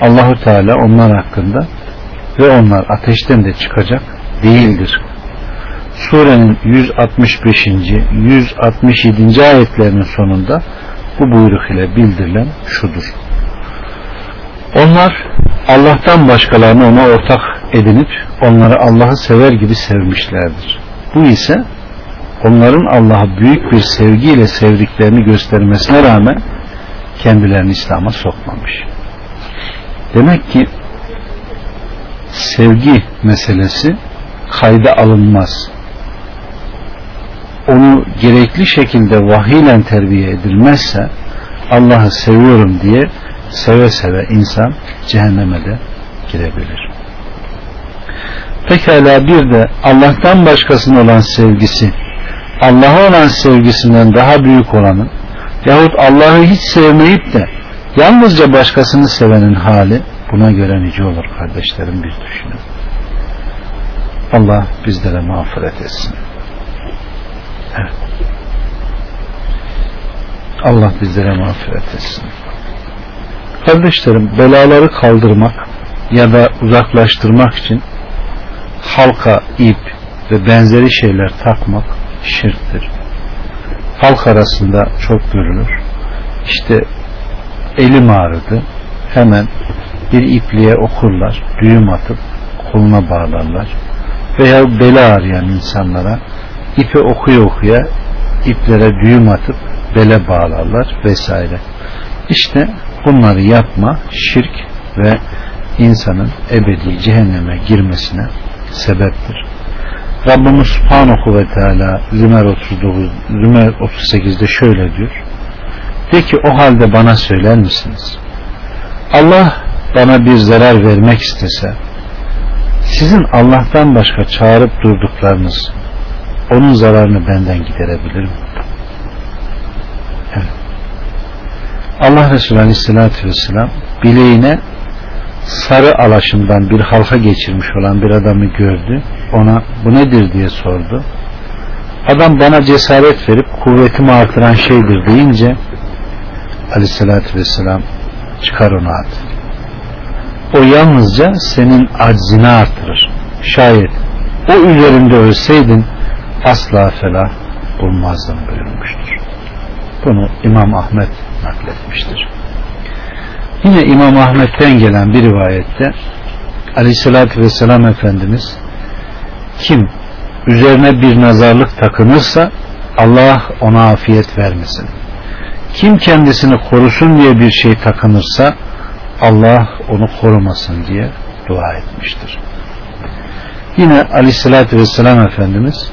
Allahu Teala onlar hakkında ve onlar ateşten de çıkacak değildir. Surenin 165. 167. ayetlerinin sonunda bu buyruk ile bildirilen şudur. Onlar Allah'tan başkalarını ona ortak edinip onları Allah'ı sever gibi sevmişlerdir. Bu ise onların Allah'ı büyük bir sevgiyle sevdiklerini göstermesine rağmen kendilerini İslam'a sokmamış. Demek ki sevgi meselesi kayda alınmaz. Onu gerekli şekilde vahiyle terbiye edilmezse Allah'ı seviyorum diye seve seve insan cehenneme de girebilir. Pekala bir de Allah'tan başkasına olan sevgisi Allah'a olan sevgisinden daha büyük olanın yahut Allah'ı hiç sevmeyip de yalnızca başkasını sevenin hali buna göre nice olur kardeşlerim bir düşünün. Allah bizlere mağfiret etsin. Evet. Allah bizlere mağfiret etsin. Kardeşlerim belaları kaldırmak ya da uzaklaştırmak için halka ip ve benzeri şeyler takmak şirktir. halk arasında çok görülür. İşte elim ağrıdı. Hemen bir ipliğe okurlar. Düğüm atıp koluna bağlarlar. Veya beli ağrıyan insanlara ipi okuya okuya iplere düğüm atıp bele bağlarlar vesaire. İşte bunları yapma şirk ve insanın ebedi cehenneme girmesine sebeptir. Rabbimiz Subhanahu ve Teala Zümer 39 Zümer 38'de şöyle diyor. De ki o halde bana söyler misiniz? Allah bana bir zarar vermek istese sizin Allah'tan başka çağırıp durduklarınız onun zararını benden giderebilir mi? Evet. Allah Resulü Aleyhisselatü Vesselam bileğine sarı alaşımdan bir halka geçirmiş olan bir adamı gördü. Ona bu nedir diye sordu. Adam bana cesaret verip kuvvetimi artıran şeydir deyince Aleyhisselatü Vesselam çıkar onu at. O yalnızca senin aczini artırır. Şayet o üzerinde ölseydin asla felah bulmazdın buyurmuştur. Bunu İmam Ahmet nakletmiştir. Yine İmam Ahmet'ten gelen bir rivayette Aleyhisselatü Vesselam Efendimiz kim üzerine bir nazarlık takınırsa Allah ona afiyet vermesin. Kim kendisini korusun diye bir şey takınırsa Allah onu korumasın diye dua etmiştir. Yine Aleyhisselatü Vesselam Efendimiz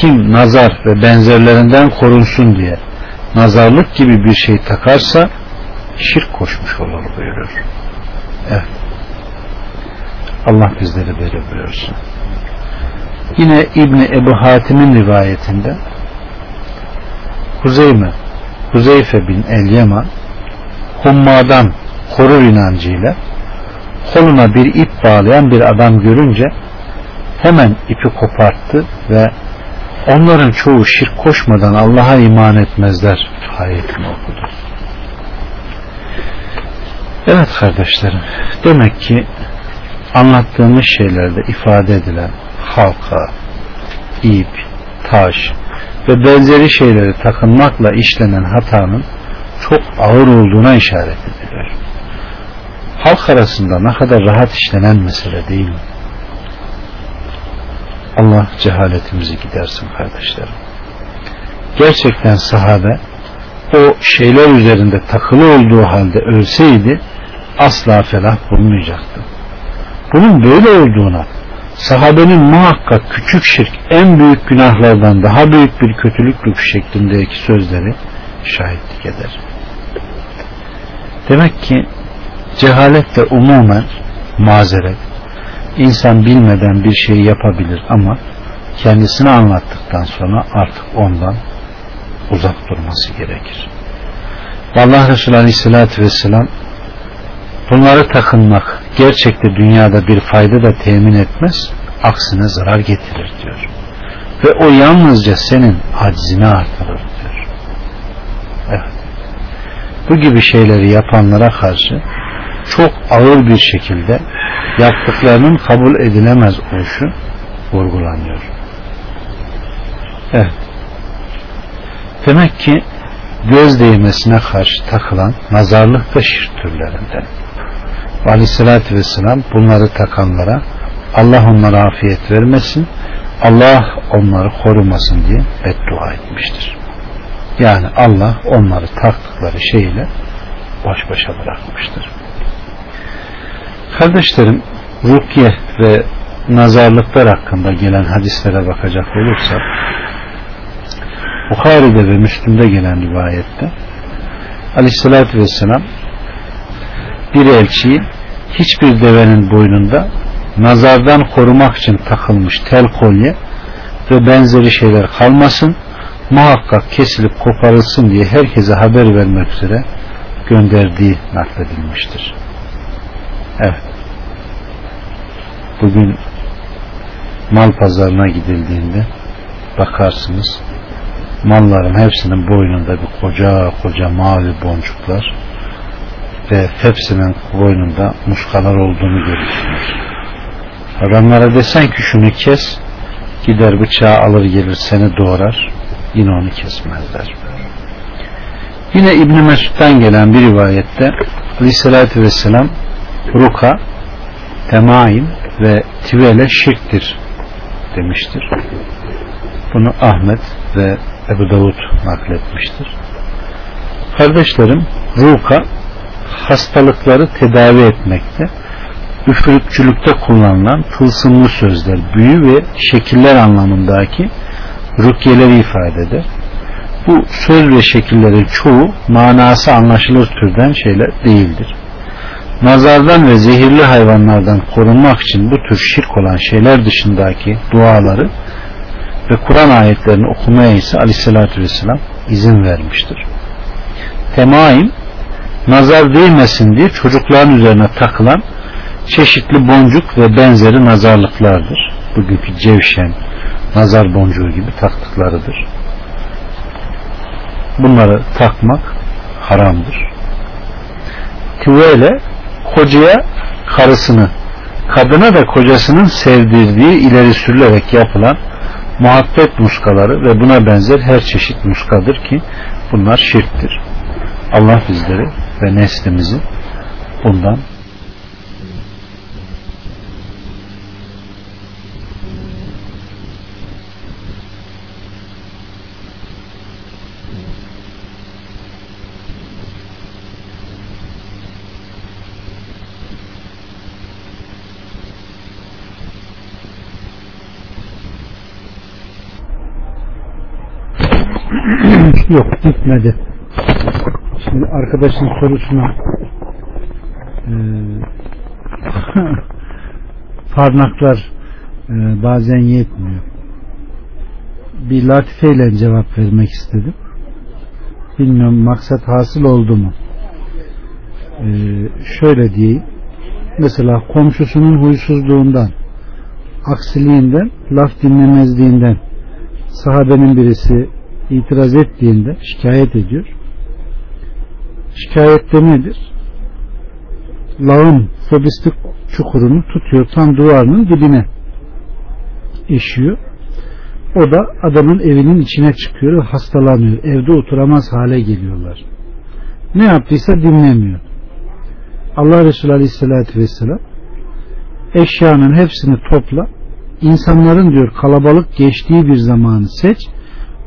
kim nazar ve benzerlerinden korunsun diye nazarlık gibi bir şey takarsa şirk koşmuş olur buyurur. Evet. Allah bizleri böyle buyursun. Yine İbni Ebu Hatim'in rivayetinde Huzeyme Huzeyfe bin El-Yaman hummadan korur inancıyla koluna bir ip bağlayan bir adam görünce hemen ipi koparttı ve onların çoğu şirk koşmadan Allah'a iman etmezler ayetini okudu. Evet kardeşlerim demek ki anlattığımız şeylerde ifade edilen halka, ip, taş ve benzeri şeyleri takınmakla işlenen hatanın çok ağır olduğuna işaret edilir. Halk arasında ne kadar rahat işlenen mesele değil mi? Allah cehaletimizi gidersin kardeşlerim. Gerçekten sahabe o şeyler üzerinde takılı olduğu halde ölseydi asla felah bulmayacaktı. Bunun böyle olduğuna sahabenin muhakkak küçük şirk en büyük günahlardan daha büyük bir kötülüklük şeklindeki sözleri şahitlik eder. Demek ki cehalet ve umumen mazeret insan bilmeden bir şey yapabilir ama kendisine anlattıktan sonra artık ondan uzak durması gerekir. Allah Resulü Aleyhisselatü Vesselam bunları takınmak gerçekte dünyada bir fayda da temin etmez aksine zarar getirir diyor. Ve o yalnızca senin aczini artırır diyor. Evet. Bu gibi şeyleri yapanlara karşı çok ağır bir şekilde yaptıklarının kabul edilemez oluşu vurgulanıyor. Evet. Demek ki göz değmesine karşı takılan nazarlık ve şirk türlerinden. Aleyhissalatü vesselam bunları takanlara Allah onlara afiyet vermesin, Allah onları korumasın diye beddua etmiştir. Yani Allah onları taktıkları şeyle baş başa bırakmıştır. Kardeşlerim, rukiye ve nazarlıklar hakkında gelen hadislere bakacak olursak Bukhari'de ve Müslüm'de gelen rivayette Aleyhisselatü Vesselam bir elçiyi hiçbir devenin boynunda nazardan korumak için takılmış tel kolye ve benzeri şeyler kalmasın muhakkak kesilip koparılsın diye herkese haber vermek üzere gönderdiği nakledilmiştir. Evet. Bugün mal pazarına gidildiğinde bakarsınız malların hepsinin boynunda bir koca koca mavi boncuklar ve hepsinin boynunda muskalar olduğunu görürsünüz. Adamlara desen ki şunu kes gider bıçağı alır gelir seni doğrar yine onu kesmezler. Yine İbn Mesud'dan gelen bir rivayette Aleyhisselatü Vesselam ruka, temaim ve tivele şirktir demiştir. Bunu Ahmet ve Ebu Davud nakletmiştir. Kardeşlerim, ruka hastalıkları tedavi etmekte, üfürükçülükte kullanılan tılsımlı sözler, büyü ve şekiller anlamındaki rukyeleri ifade eder. Bu söz ve şekillerin çoğu manası anlaşılır türden şeyler değildir. Nazardan ve zehirli hayvanlardan korunmak için bu tür şirk olan şeyler dışındaki duaları ve Kur'an ayetlerini okumaya ise aleyhissalatü vesselam izin vermiştir. Temaim nazar değmesin diye çocukların üzerine takılan çeşitli boncuk ve benzeri nazarlıklardır. Bugünkü cevşen, nazar boncuğu gibi taktıklarıdır. Bunları takmak haramdır. Tüvele kocaya karısını, kadına da kocasının sevdirdiği ileri sürülerek yapılan muhabbet muskaları ve buna benzer her çeşit muskadır ki bunlar şirktir. Allah bizleri ve neslimizi bundan Yok gitmedi. Şimdi arkadaşın sorusuna e, parmaklar e, bazen yetmiyor. Bir latifeyle cevap vermek istedim. Bilmiyorum maksat hasıl oldu mu? E, şöyle diyeyim. Mesela komşusunun huysuzluğundan, aksiliğinden, laf dinlemezliğinden sahabenin birisi itiraz ettiğinde şikayet ediyor. Şikayette nedir? Lağım fobistik çukurunu tutuyor tam duvarının dibine eşiyor. O da adamın evinin içine çıkıyor hastalanıyor. Evde oturamaz hale geliyorlar. Ne yaptıysa dinlemiyor. Allah Resulü Aleyhisselatü Vesselam eşyanın hepsini topla insanların diyor kalabalık geçtiği bir zamanı seç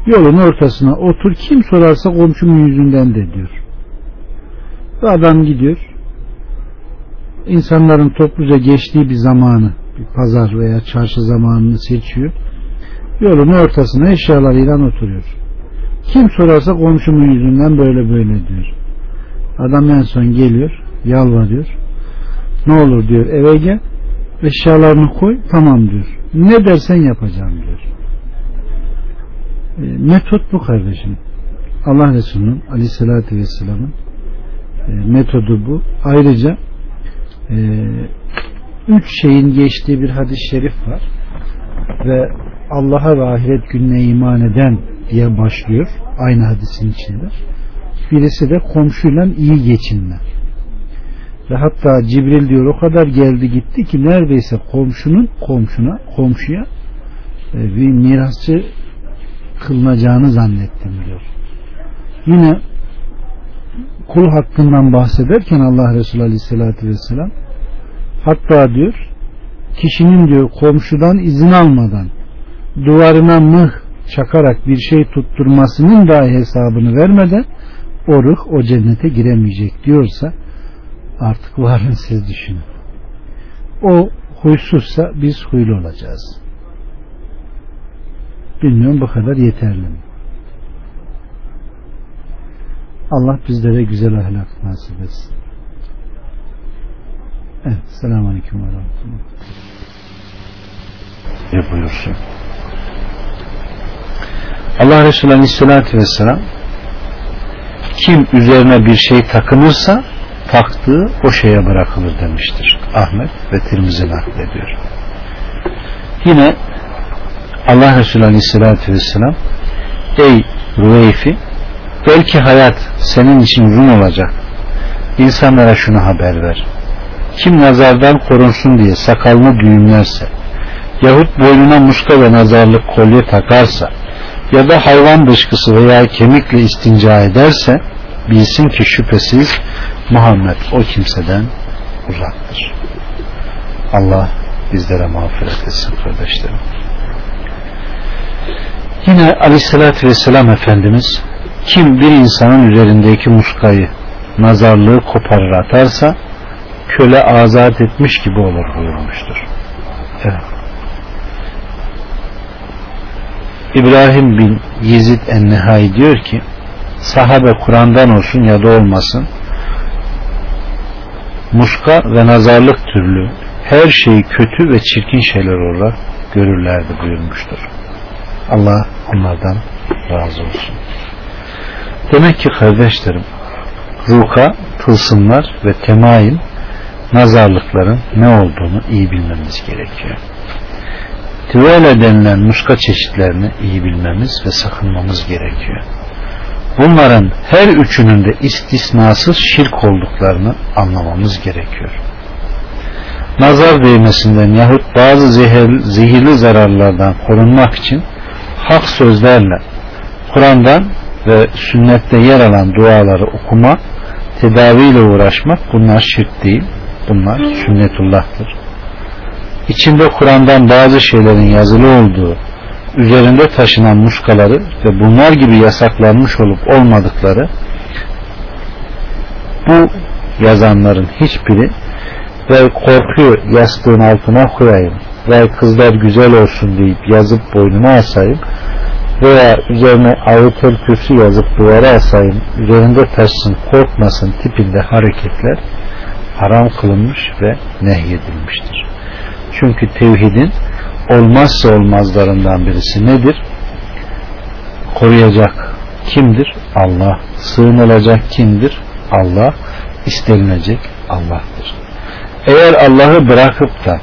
yolun ortasına otur kim sorarsa komşumun yüzünden de diyor. Ve adam gidiyor insanların topluca geçtiği bir zamanı bir pazar veya çarşı zamanını seçiyor. Yolun ortasına eşyalarıyla oturuyor. Kim sorarsa komşumun yüzünden böyle böyle diyor. Adam en son geliyor, yalvarıyor. Ne olur diyor eve gel, eşyalarını koy, tamam diyor. Ne dersen yapacağım diyor. E, metot bu kardeşim. Allah Resulü'nün aleyhissalatü vesselamın metodu bu. Ayrıca e, üç şeyin geçtiği bir hadis-i şerif var ve Allah'a ve ahiret gününe iman eden diye başlıyor aynı hadisin içinde. Birisi de komşuyla iyi geçinme. Ve hatta Cibril diyor o kadar geldi gitti ki neredeyse komşunun komşuna komşuya e, bir mirasçı kılınacağını zannettim diyor. Yine kul hakkından bahsederken Allah Resulü Aleyhisselatü Vesselam hatta diyor kişinin diyor komşudan izin almadan duvarına mıh çakarak bir şey tutturmasının dahi hesabını vermeden o ruh o cennete giremeyecek diyorsa artık varın siz düşünün. O huysuzsa biz huylu olacağız. Bilmiyorum bu kadar yeterli mi? Allah bizlere güzel ahlak nasip etsin. Evet. Selamun Aleyküm ve Rahmetullah. buyursun. Allah Resulü Aleyhisselatü Vesselam kim üzerine bir şey takınırsa taktığı o şeye bırakılır demiştir. Ahmet ve Tirmizi naklediyor. Yine Allah Resulü Aleyhisselatü Vesselam Ey Rüveyfi belki hayat senin için Rum olacak. İnsanlara şunu haber ver. Kim nazardan korunsun diye sakalını düğümlerse yahut boynuna muska ve nazarlık kolye takarsa ya da hayvan dışkısı veya kemikle istinca ederse bilsin ki şüphesiz Muhammed o kimseden uzaktır. Allah bizlere mağfiret etsin kardeşlerim. Yine aleyhissalatü vesselam Efendimiz kim bir insanın üzerindeki muskayı nazarlığı koparır atarsa köle azat etmiş gibi olur buyurmuştur. Evet. İbrahim bin Yezid en-Nihai diyor ki sahabe Kur'an'dan olsun ya da olmasın muska ve nazarlık türlü her şeyi kötü ve çirkin şeyler olarak görürlerdi buyurmuştur. Allah onlardan razı olsun. Demek ki kardeşlerim ruka, tılsımlar ve temayül nazarlıkların ne olduğunu iyi bilmemiz gerekiyor. Tivele denilen muska çeşitlerini iyi bilmemiz ve sakınmamız gerekiyor. Bunların her üçünün de istisnasız şirk olduklarını anlamamız gerekiyor. Nazar değmesinden yahut bazı zehir, zehirli zararlardan korunmak için hak sözlerle Kur'an'dan ve sünnette yer alan duaları okuma, tedaviyle uğraşmak bunlar şirk değil, bunlar sünnetullah'tır. İçinde Kur'an'dan bazı şeylerin yazılı olduğu, üzerinde taşınan muskaları ve bunlar gibi yasaklanmış olup olmadıkları bu yazanların hiçbiri ve korkuyor yastığın altına koyayım ve kızlar güzel olsun deyip yazıp boynuna asayım veya üzerine ayetel kürsü yazıp duvara asayım üzerinde taşsın korkmasın tipinde hareketler haram kılınmış ve nehyedilmiştir. Çünkü tevhidin olmazsa olmazlarından birisi nedir? Koruyacak kimdir? Allah. Sığınılacak kimdir? Allah. İstenilecek Allah'tır. Eğer Allah'ı bırakıp da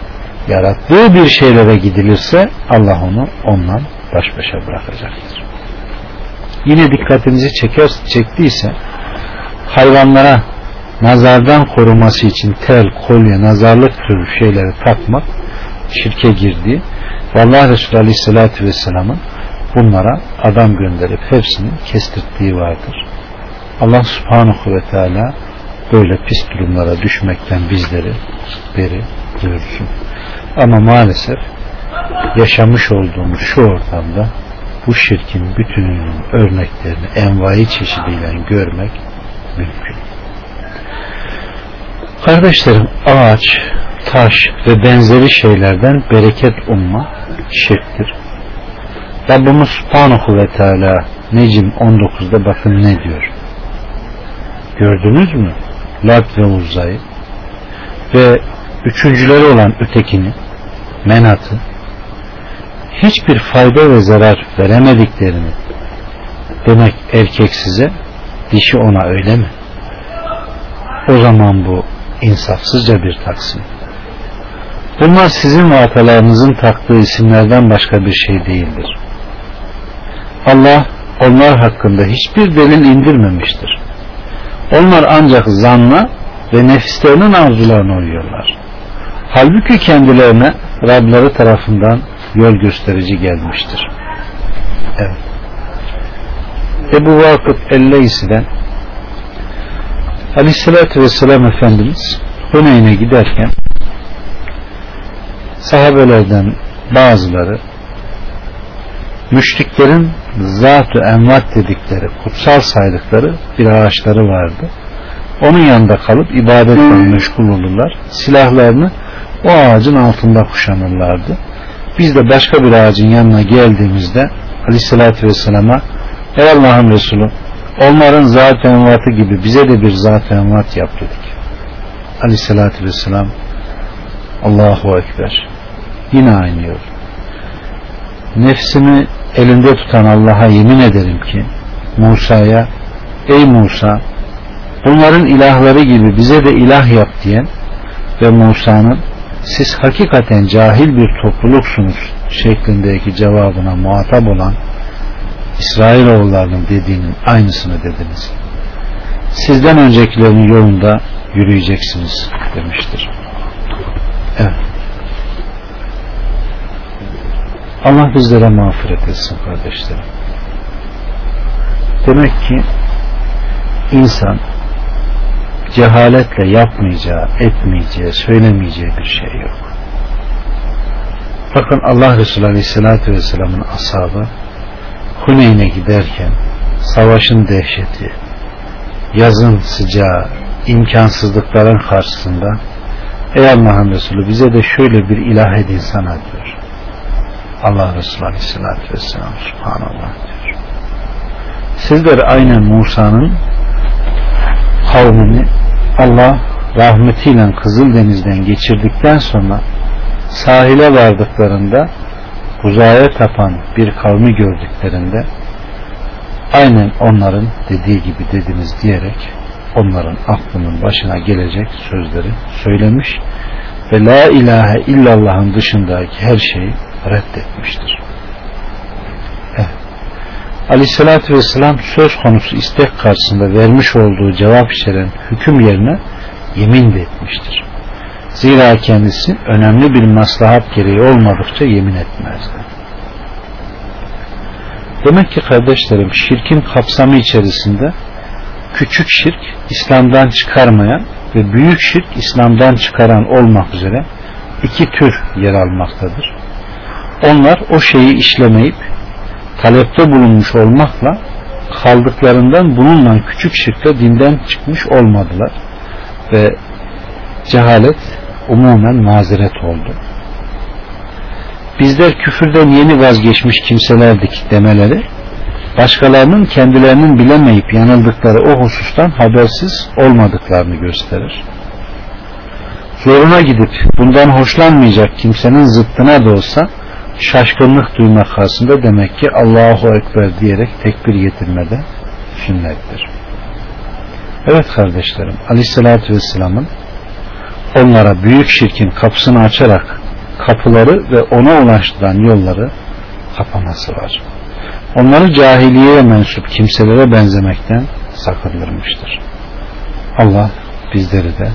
yarattığı bir şeylere gidilirse Allah onu ondan baş başa bırakacaktır. Yine dikkatinizi çeker, çektiyse hayvanlara nazardan koruması için tel, kolye, nazarlık türü şeyleri takmak şirke girdi. Ve Allah Resulü Aleyhisselatü Vesselam'ın bunlara adam gönderip hepsini kestirttiği vardır. Allah Subhanahu ve Teala böyle pis durumlara düşmekten bizleri beri buyursun. Ama maalesef yaşamış olduğumuz şu ortamda bu şirkin bütününün örneklerini envai çeşidiyle görmek mümkün. Kardeşlerim ağaç, taş ve benzeri şeylerden bereket umma şirktir. Rabbimiz Subhanahu ve Teala Necim 19'da bakın ne diyor. Gördünüz mü? Lat ve Uzza'yı ve üçüncüleri olan ötekini Menat'ı hiçbir fayda ve zarar veremediklerini demek erkek size dişi ona öyle mi? O zaman bu insafsızca bir taksim. Bunlar sizin ve atalarınızın taktığı isimlerden başka bir şey değildir. Allah onlar hakkında hiçbir delil indirmemiştir. Onlar ancak zanla ve nefislerinin arzularına uyuyorlar. Halbuki kendilerine Rabları tarafından yol gösterici gelmiştir. Evet. Ebu Vakıf Elleysi'den Aleyhisselatü Vesselam Efendimiz Huneyn'e giderken sahabelerden bazıları müşriklerin zat-ı envat dedikleri kutsal saydıkları bir ağaçları vardı. Onun yanında kalıp ibadetle meşgul olurlar. Silahlarını o ağacın altında kuşanırlardı. Biz de başka bir ağacın yanına geldiğimizde Aleyhisselatü Vesselam'a Ey Allah'ın Resulü onların zat-ı envatı gibi bize de bir zat-ı envat yap dedik. Aleyhisselatü Vesselam Allahu Ekber yine aynı yol. Nefsimi elinde tutan Allah'a yemin ederim ki Musa'ya ey Musa bunların ilahları gibi bize de ilah yap diyen ve Musa'nın siz hakikaten cahil bir topluluksunuz şeklindeki cevabına muhatap olan İsrailoğullarının dediğinin aynısını dediniz. Sizden öncekilerin yolunda yürüyeceksiniz demiştir. Evet. Allah bizlere mağfiret etsin kardeşlerim. Demek ki insan cehaletle yapmayacağı, etmeyeceği, söylemeyeceği bir şey yok. Bakın Allah Resulü Aleyhisselatü Vesselam'ın ashabı Huneyn'e giderken savaşın dehşeti, yazın sıcağı, imkansızlıkların karşısında Ey Allah'ın Resulü bize de şöyle bir ilah edin sana diyor. Allah Resulü Aleyhisselatü Vesselam Subhanallah diyor. Sizler aynen Musa'nın kavmini Allah rahmetiyle Kızıldeniz'den geçirdikten sonra sahile vardıklarında uzaya tapan bir kavmi gördüklerinde aynen onların dediği gibi dediniz diyerek onların aklının başına gelecek sözleri söylemiş ve la ilahe illallah'ın dışındaki her şeyi reddetmiştir. Aleyhissalatü vesselam söz konusu istek karşısında vermiş olduğu cevap içeren hüküm yerine yemin de etmiştir. Zira kendisi önemli bir maslahat gereği olmadıkça yemin etmezdi. Demek ki kardeşlerim şirkin kapsamı içerisinde küçük şirk İslam'dan çıkarmayan ve büyük şirk İslam'dan çıkaran olmak üzere iki tür yer almaktadır. Onlar o şeyi işlemeyip talepte bulunmuş olmakla kaldıklarından bununla küçük şirkle dinden çıkmış olmadılar ve cehalet umumen mazeret oldu. Bizler küfürden yeni vazgeçmiş kimselerdik demeleri başkalarının kendilerinin bilemeyip yanıldıkları o husustan habersiz olmadıklarını gösterir. Zoruna gidip bundan hoşlanmayacak kimsenin zıttına da olsa şaşkınlık duymak karşısında demek ki Allahu Ekber diyerek tekbir getirmede sünnettir. Evet kardeşlerim Aleyhisselatü Vesselam'ın onlara büyük şirkin kapısını açarak kapıları ve ona ulaştıran yolları kapaması var. Onları cahiliyeye mensup kimselere benzemekten sakındırmıştır. Allah bizleri de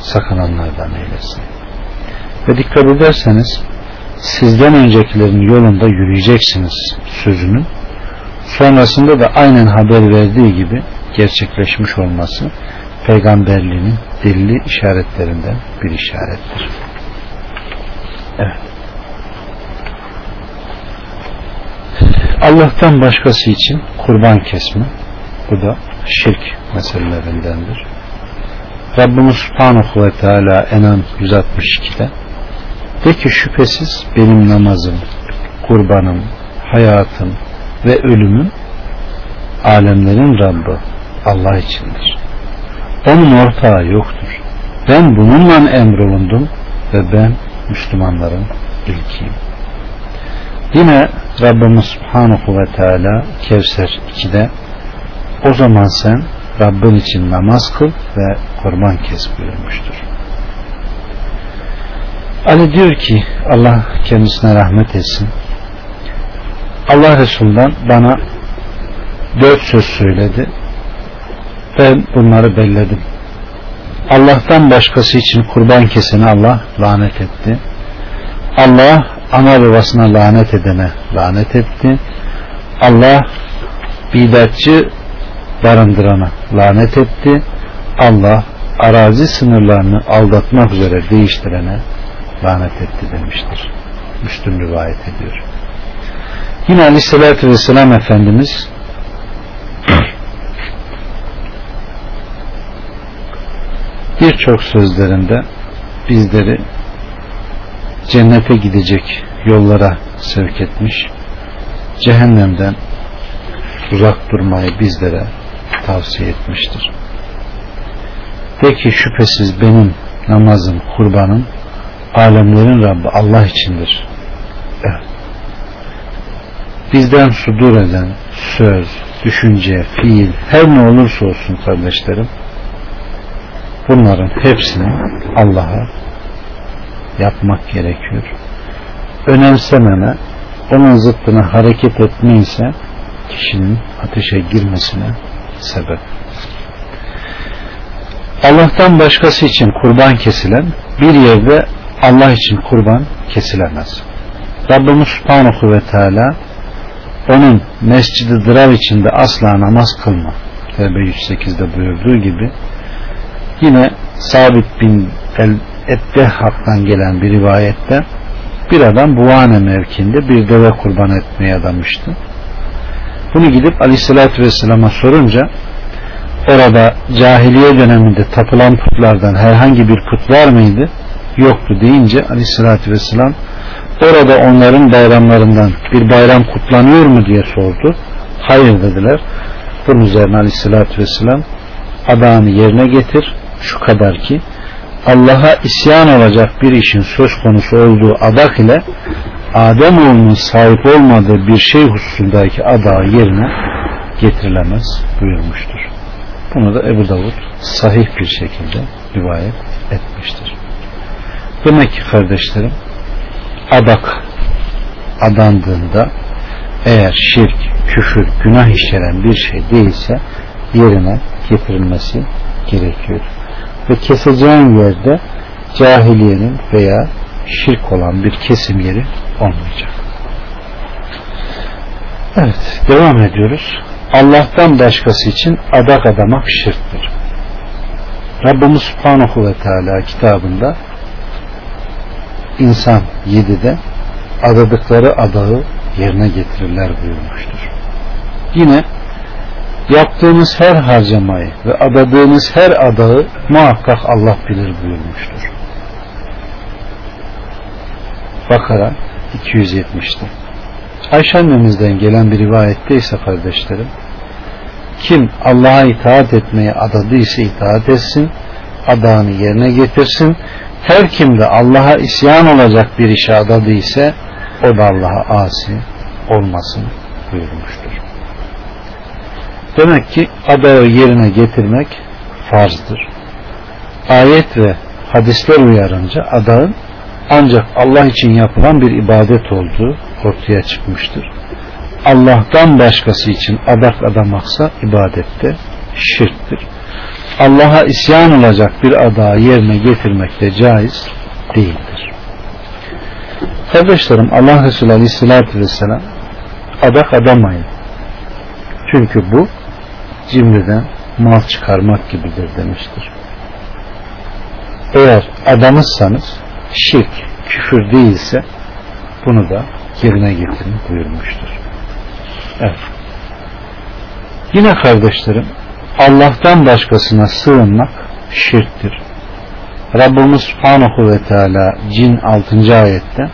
sakınanlardan eylesin. Ve dikkat ederseniz sizden öncekilerin yolunda yürüyeceksiniz sözünün sonrasında da aynen haber verdiği gibi gerçekleşmiş olması peygamberliğinin delili işaretlerinden bir işarettir. Evet. Allah'tan başkası için kurban kesme bu da şirk meselelerindendir. Rabbimiz Subhanahu ve Teala Enam 162'de de şüphesiz benim namazım, kurbanım, hayatım ve ölümüm alemlerin Rabbi Allah içindir. Onun ortağı yoktur. Ben bununla emrolundum ve ben Müslümanların ilkiyim. Yine Rabbimiz Subhanahu ve Teala Kevser 2'de o zaman sen Rabbin için namaz kıl ve kurban kes buyurmuştur. Ali diyor ki Allah kendisine rahmet etsin. Allah Resulü'nden bana dört söz söyledi. Ben bunları belledim. Allah'tan başkası için kurban keseni Allah lanet etti. Allah ana babasına lanet edene lanet etti. Allah bidatçı barındırana lanet etti. Allah arazi sınırlarını aldatmak üzere değiştirene lanet etti demiştir. Müslüm rivayet ediyor. Yine Aleyhisselatü Vesselam Efendimiz birçok sözlerinde bizleri cennete gidecek yollara sevk etmiş cehennemden uzak durmayı bizlere tavsiye etmiştir. De şüphesiz benim namazım, kurbanım alemlerin Rabbi Allah içindir. Bizden sudur eden söz, düşünce, fiil her ne olursa olsun kardeşlerim bunların hepsini Allah'a yapmak gerekiyor. Önemsememe, onun zıttına hareket etme ise kişinin ateşe girmesine sebep. Allah'tan başkası için kurban kesilen bir yerde Allah için kurban kesilemez. Rabbimiz Subhanahu ve Teala onun mescidi dırar içinde asla namaz kılma. Tevbe 108'de buyurduğu gibi yine Sabit bin El Eddehak'tan gelen bir rivayette bir adam Buhane mevkinde bir deve kurban etmeye adamıştı. Bunu gidip Aleyhisselatü Vesselam'a sorunca orada cahiliye döneminde tapılan putlardan herhangi bir put var mıydı? Yoktu deyince Aleyhisselatü Vesselam orada onların bayramlarından bir bayram kutlanıyor mu diye sordu. Hayır dediler. Bunun üzerine Aleyhisselatü Vesselam adağını yerine getir şu kadar ki Allah'a isyan olacak bir işin söz konusu olduğu adak ile Ademoğlunun sahip olmadığı bir şey hususundaki adağı yerine getirilemez buyurmuştur. Bunu da Ebu Davud sahih bir şekilde rivayet etmiştir. Demek ki kardeşlerim adak adandığında eğer şirk, küfür, günah içeren bir şey değilse yerine getirilmesi gerekiyor. Ve keseceğin yerde cahiliyenin veya şirk olan bir kesim yeri olmayacak. Evet, devam ediyoruz. Allah'tan başkası için adak adamak şirktir. Rabbimiz Subhanahu ve Teala kitabında insan 7'de adadıkları adağı yerine getirirler buyurmuştur. Yine yaptığımız her harcamayı ve adadığımız her adağı muhakkak Allah bilir buyurmuştur. Bakara 270'te. Ayşe annemizden gelen bir rivayette ise kardeşlerim kim Allah'a itaat etmeye adadıysa itaat etsin adağını yerine getirsin her kim de Allah'a isyan olacak bir işe adadıysa o da Allah'a asi olmasın buyurmuştur. Demek ki adağı yerine getirmek farzdır. Ayet ve hadisler uyarınca adağın ancak Allah için yapılan bir ibadet olduğu ortaya çıkmıştır. Allah'tan başkası için adak adamaksa ibadette şirktir. Allah'a isyan olacak bir adağı yerine getirmek de caiz değildir. Kardeşlerim Allah Resulü Aleyhisselatü Vesselam adak adamayın. Çünkü bu cimriden mal çıkarmak gibidir demiştir. Eğer adamızsanız şirk, küfür değilse bunu da yerine getirin buyurmuştur. Evet. Yine kardeşlerim Allah'tan başkasına sığınmak şirktir. Rabbimiz Subhanahu ve Teala Cin 6. ayette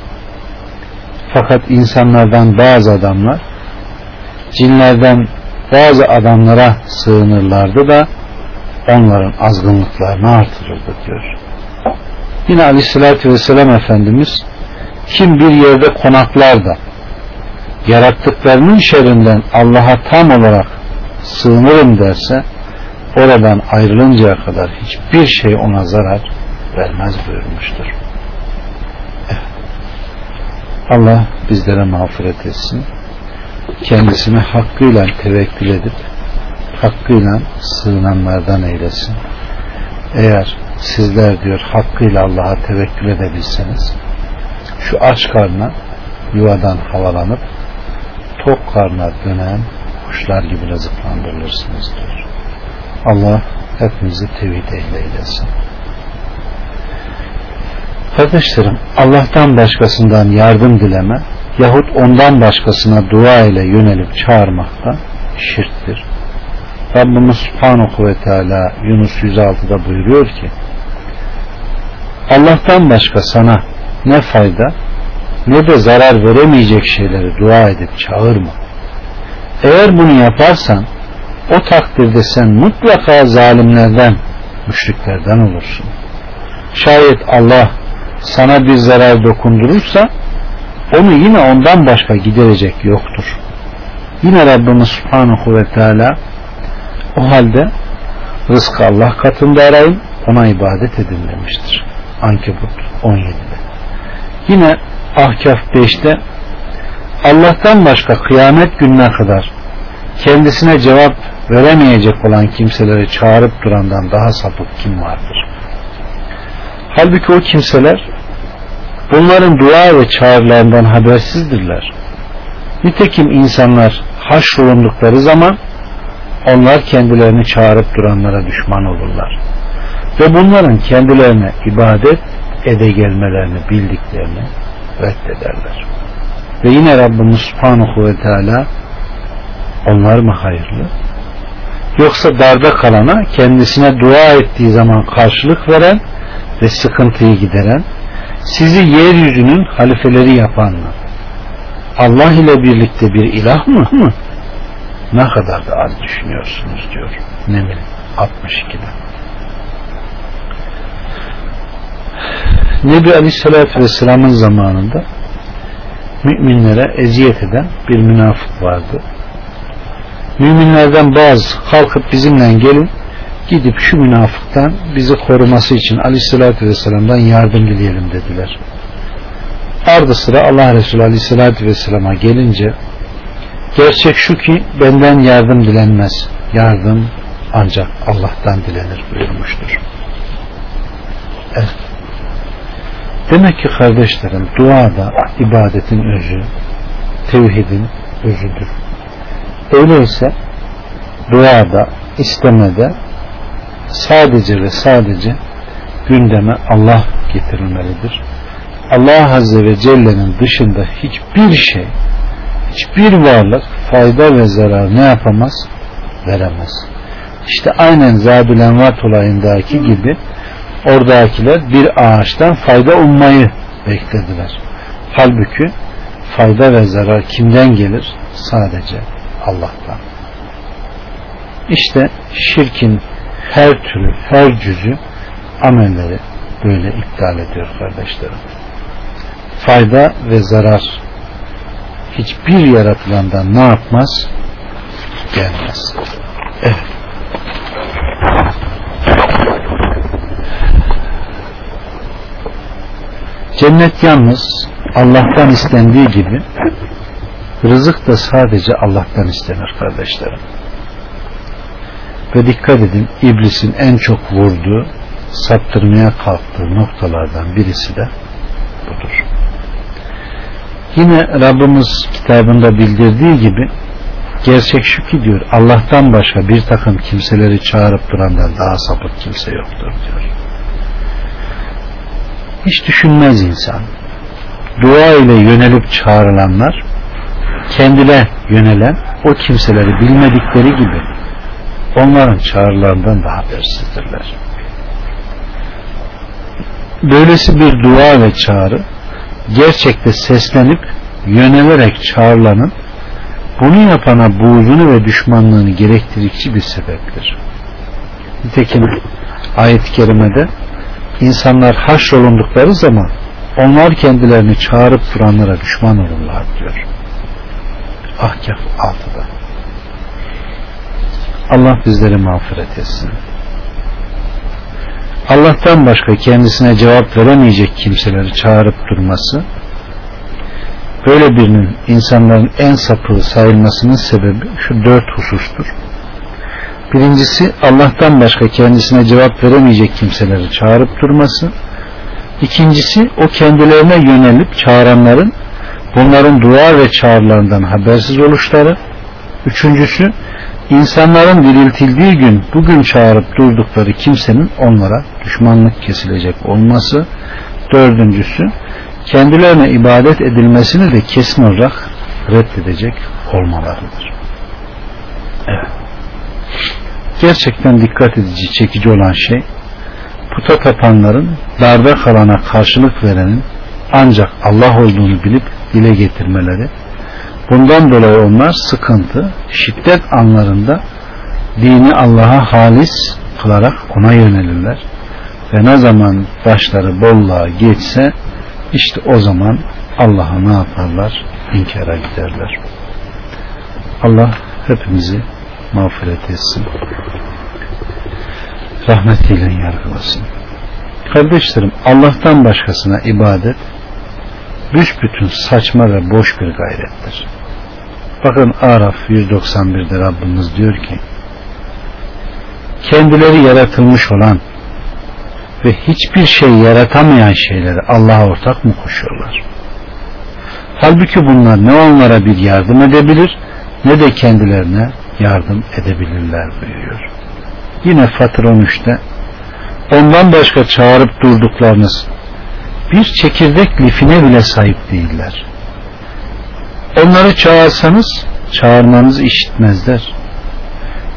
fakat insanlardan bazı adamlar cinlerden bazı adamlara sığınırlardı da onların azgınlıklarını artırırdı diyor. Yine Aleyhisselatü Vesselam Efendimiz kim bir yerde konaklar da yarattıklarının şerrinden Allah'a tam olarak sığınırım derse oradan ayrılıncaya kadar hiçbir şey ona zarar vermez buyurmuştur. Allah bizlere mağfiret etsin. Kendisine hakkıyla tevekkül edip hakkıyla sığınanlardan eylesin. Eğer sizler diyor hakkıyla Allah'a tevekkül edebilseniz şu aç karnına yuvadan havalanıp tok karnına dönen kuşlar gibi rızıklandırılırsınız diyor. Allah hepimizi tevhid eyle eylesin. Kardeşlerim Allah'tan başkasından yardım dileme yahut ondan başkasına dua ile yönelip çağırmak da şirktir. Rabbimiz Subhanahu ve Teala Yunus 106'da buyuruyor ki Allah'tan başka sana ne fayda ne de zarar veremeyecek şeyleri dua edip çağırma. Eğer bunu yaparsan o takdirde sen mutlaka zalimlerden, müşriklerden olursun. Şayet Allah sana bir zarar dokundurursa onu yine ondan başka giderecek yoktur. Yine Rabbimiz Subhanahu ve Teala o halde rızkı Allah katında arayın ona ibadet edin demiştir. Ankebut 17'de. Yine Ahkaf 5'te Allah'tan başka kıyamet gününe kadar kendisine cevap veremeyecek olan kimseleri çağırıp durandan daha sapık kim vardır? Halbuki o kimseler bunların dua ve çağrılarından habersizdirler. Nitekim insanlar haşrolundukları zaman onlar kendilerini çağırıp duranlara düşman olurlar. Ve bunların kendilerine ibadet ede gelmelerini bildiklerini reddederler. Ve yine Rabbimiz Subhanahu ve Teala onlar mı hayırlı? Yoksa darda kalana kendisine dua ettiği zaman karşılık veren ve sıkıntıyı gideren sizi yeryüzünün halifeleri yapan mı? Allah ile birlikte bir ilah mı? Ne kadar da az düşünüyorsunuz diyor Neml 62'de. Nebi Aleyhisselatü Vesselam'ın zamanında müminlere eziyet eden bir münafık vardı. Müminlerden bazı kalkıp bizimle gelin gidip şu münafıktan bizi koruması için Aleyhisselatü Vesselam'dan yardım dileyelim dediler. Ardı sıra Allah Resulü Aleyhisselatü Vesselam'a gelince gerçek şu ki benden yardım dilenmez. Yardım ancak Allah'tan dilenir buyurmuştur. Evet. Demek ki kardeşlerim dua da ibadetin özü, tevhidin özüdür. Öyleyse duada, istemede sadece ve sadece gündeme Allah getirilmelidir. Allah Azze ve Celle'nin dışında hiçbir şey, hiçbir varlık fayda ve zarar ne yapamaz? Veremez. İşte aynen Zadül Envat olayındaki gibi oradakiler bir ağaçtan fayda ummayı beklediler. Halbuki fayda ve zarar kimden gelir? Sadece Allah'tan. İşte şirkin her türü, her cüzü amelleri böyle iptal ediyor kardeşlerim. Fayda ve zarar hiçbir yaratılandan ne yapmaz? Gelmez. Evet. Cennet yalnız Allah'tan istendiği gibi rızık da sadece Allah'tan istenir kardeşlerim. Ve dikkat edin iblisin en çok vurduğu saptırmaya kalktığı noktalardan birisi de budur. Yine Rabbimiz kitabında bildirdiği gibi gerçek şu ki diyor Allah'tan başka bir takım kimseleri çağırıp durandan daha sapık kimse yoktur diyor. Hiç düşünmez insan. Dua ile yönelip çağrılanlar kendine yönelen o kimseleri bilmedikleri gibi onların çağrılarından daha habersizdirler. Böylesi bir dua ve çağrı gerçekte seslenip yönelerek çağrılanın bunu yapana buğzunu ve düşmanlığını gerektirikçi bir sebeptir. Nitekim ayet-i kerimede insanlar haşrolundukları zaman onlar kendilerini çağırıp duranlara düşman olurlar diyor. Ahkaf 6'da. Allah bizleri mağfiret etsin. Allah'tan başka kendisine cevap veremeyecek kimseleri çağırıp durması böyle birinin insanların en sapığı sayılmasının sebebi şu dört husustur. Birincisi Allah'tan başka kendisine cevap veremeyecek kimseleri çağırıp durması. İkincisi o kendilerine yönelip çağıranların bunların dua ve çağrılarından habersiz oluşları. Üçüncüsü insanların diriltildiği gün bugün çağırıp durdukları kimsenin onlara düşmanlık kesilecek olması. Dördüncüsü kendilerine ibadet edilmesini de kesin olarak reddedecek olmalarıdır. Evet. Gerçekten dikkat edici, çekici olan şey puta tapanların darbe kalana karşılık verenin ancak Allah olduğunu bilip dile getirmeleri. Bundan dolayı onlar sıkıntı, şiddet anlarında dini Allah'a halis kılarak ona yönelirler. Ve ne zaman başları bolluğa geçse işte o zaman Allah'a ne yaparlar? İnkara giderler. Allah hepimizi mağfiret etsin. Rahmetiyle yargılasın. Kardeşlerim Allah'tan başkasına ibadet büsbütün saçma ve boş bir gayrettir. Bakın Araf 191'de Rabbimiz diyor ki kendileri yaratılmış olan ve hiçbir şey yaratamayan şeyleri Allah'a ortak mı koşuyorlar? Halbuki bunlar ne onlara bir yardım edebilir ne de kendilerine yardım edebilirler buyuruyor. Yine Fatır 13'te ondan başka çağırıp durduklarınız bir çekirdek lifine bile sahip değiller. Onları çağırsanız çağırmanızı işitmezler.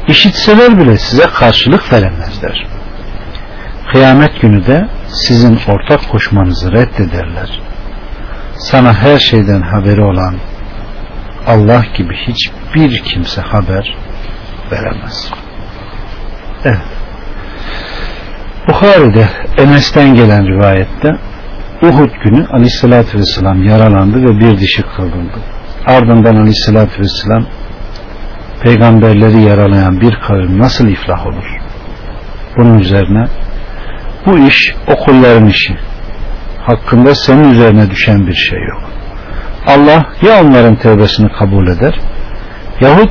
İşitseler bile size karşılık veremezler. Kıyamet günü de sizin ortak koşmanızı reddederler. Sana her şeyden haberi olan Allah gibi hiçbir kimse haber veremez. Evet. Bukhari'de Enes'ten gelen rivayette Uhud günü aleyhissalatü vesselam yaralandı ve bir dişi kırıldı. Ardından aleyhissalatü vesselam peygamberleri yaralayan bir kavim nasıl iflah olur? Bunun üzerine bu iş okulların işi. Hakkında senin üzerine düşen bir şey yok. Allah ya onların tevbesini kabul eder yahut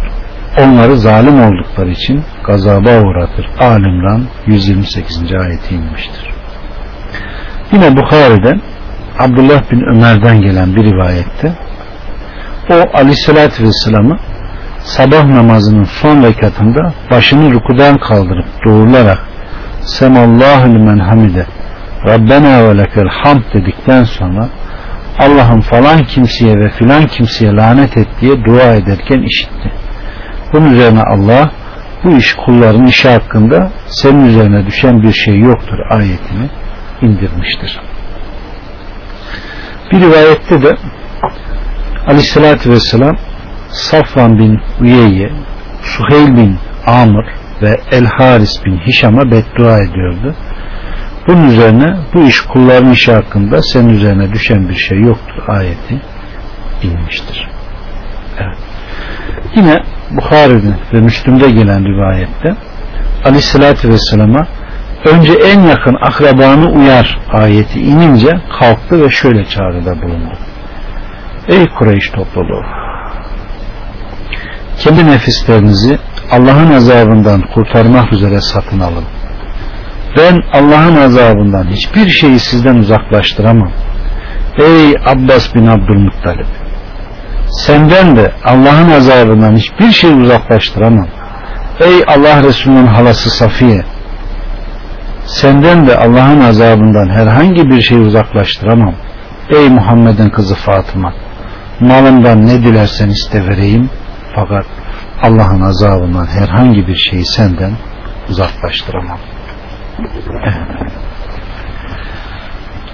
onları zalim oldukları için gazaba uğratır. Alimran 128. ayeti inmiştir. Yine Bukhari'den Abdullah bin Ömer'den gelen bir rivayette o aleyhissalatü vesselam'ı sabah namazının son rekatında başını rukudan kaldırıp doğrularak Semallahu limen hamide Rabbena ve lekel hamd dedikten sonra Allah'ın falan kimseye ve filan kimseye lanet et diye dua ederken işitti. Bunun üzerine Allah bu iş kulların işi hakkında senin üzerine düşen bir şey yoktur ayetini indirmiştir. Bir rivayette de Aleyhisselatü Vesselam Safvan bin Uyeyye, Suheyl bin Amr ve El Haris bin Hişam'a beddua ediyordu. Bunun üzerine bu iş kulların işi hakkında senin üzerine düşen bir şey yoktur ayeti inmiştir. Evet. Yine Bukhari'de ve Müslüm'de gelen rivayette Aleyhisselatü Vesselam'a önce en yakın akrabanı uyar ayeti inince kalktı ve şöyle çağrıda bulundu. Ey Kureyş topluluğu kendi nefislerinizi Allah'ın azabından kurtarmak üzere satın alın. Ben Allah'ın azabından hiçbir şeyi sizden uzaklaştıramam. Ey Abbas bin Abdülmuttalip senden de Allah'ın azabından hiçbir şey uzaklaştıramam. Ey Allah Resulü'nün halası Safiye senden de Allah'ın azabından herhangi bir şey uzaklaştıramam. Ey Muhammed'in kızı Fatıma malımdan ne dilersen iste vereyim fakat Allah'ın azabından herhangi bir şeyi senden uzaklaştıramam.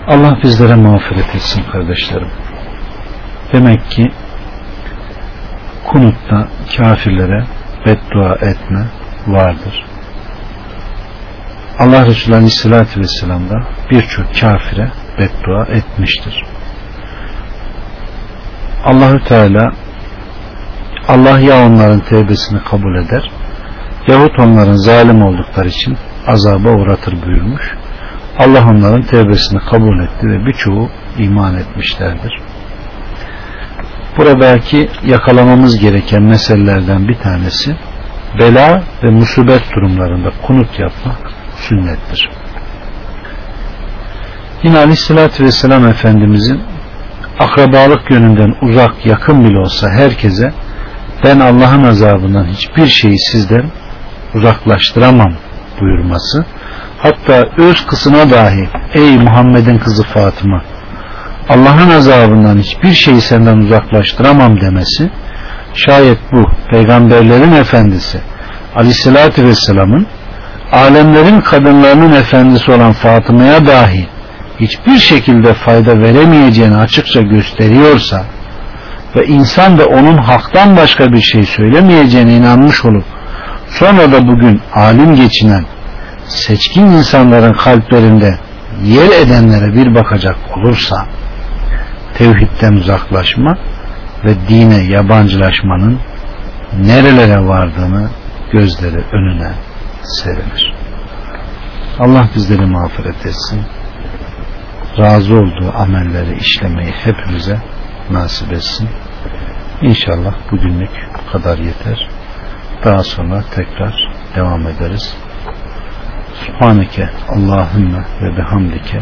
Allah bizlere mağfiret etsin kardeşlerim. Demek ki kunutta kafirlere beddua etme vardır. Allah Resulü Aleyhisselatü Vesselam da birçok kafire beddua etmiştir. Allahü Teala Allah ya onların tevbesini kabul eder yahut onların zalim oldukları için azaba uğratır buyurmuş. Allah onların tevbesini kabul etti ve birçoğu iman etmişlerdir. Buradaki yakalamamız gereken meselelerden bir tanesi bela ve musibet durumlarında kunut yapmak sünnettir. Yine Aleyhisselatü Vesselam Efendimizin akrabalık yönünden uzak yakın bile olsa herkese ben Allah'ın azabından hiçbir şeyi sizden uzaklaştıramam buyurması hatta öz kızına dahi ey Muhammed'in kızı Fatıma Allah'ın azabından hiçbir şeyi senden uzaklaştıramam demesi şayet bu peygamberlerin efendisi aleyhissalatü vesselamın alemlerin kadınlarının efendisi olan Fatıma'ya dahi hiçbir şekilde fayda veremeyeceğini açıkça gösteriyorsa ve insan da onun haktan başka bir şey söylemeyeceğine inanmış olup sonra da bugün alim geçinen seçkin insanların kalplerinde yer edenlere bir bakacak olursa tevhidden uzaklaşma ve dine yabancılaşmanın nerelere vardığını gözleri önüne serilir. Allah bizleri mağfiret etsin. Razı olduğu amelleri işlemeyi hepimize nasip etsin. İnşallah bugünlük bu kadar yeter. Daha sonra tekrar devam ederiz. Subhaneke Allahümme ve bihamdike.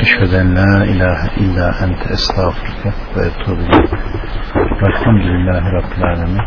Eşheden la ilahe illa ente estağfurke ve etubu Velhamdülillahi Rabbil Alemin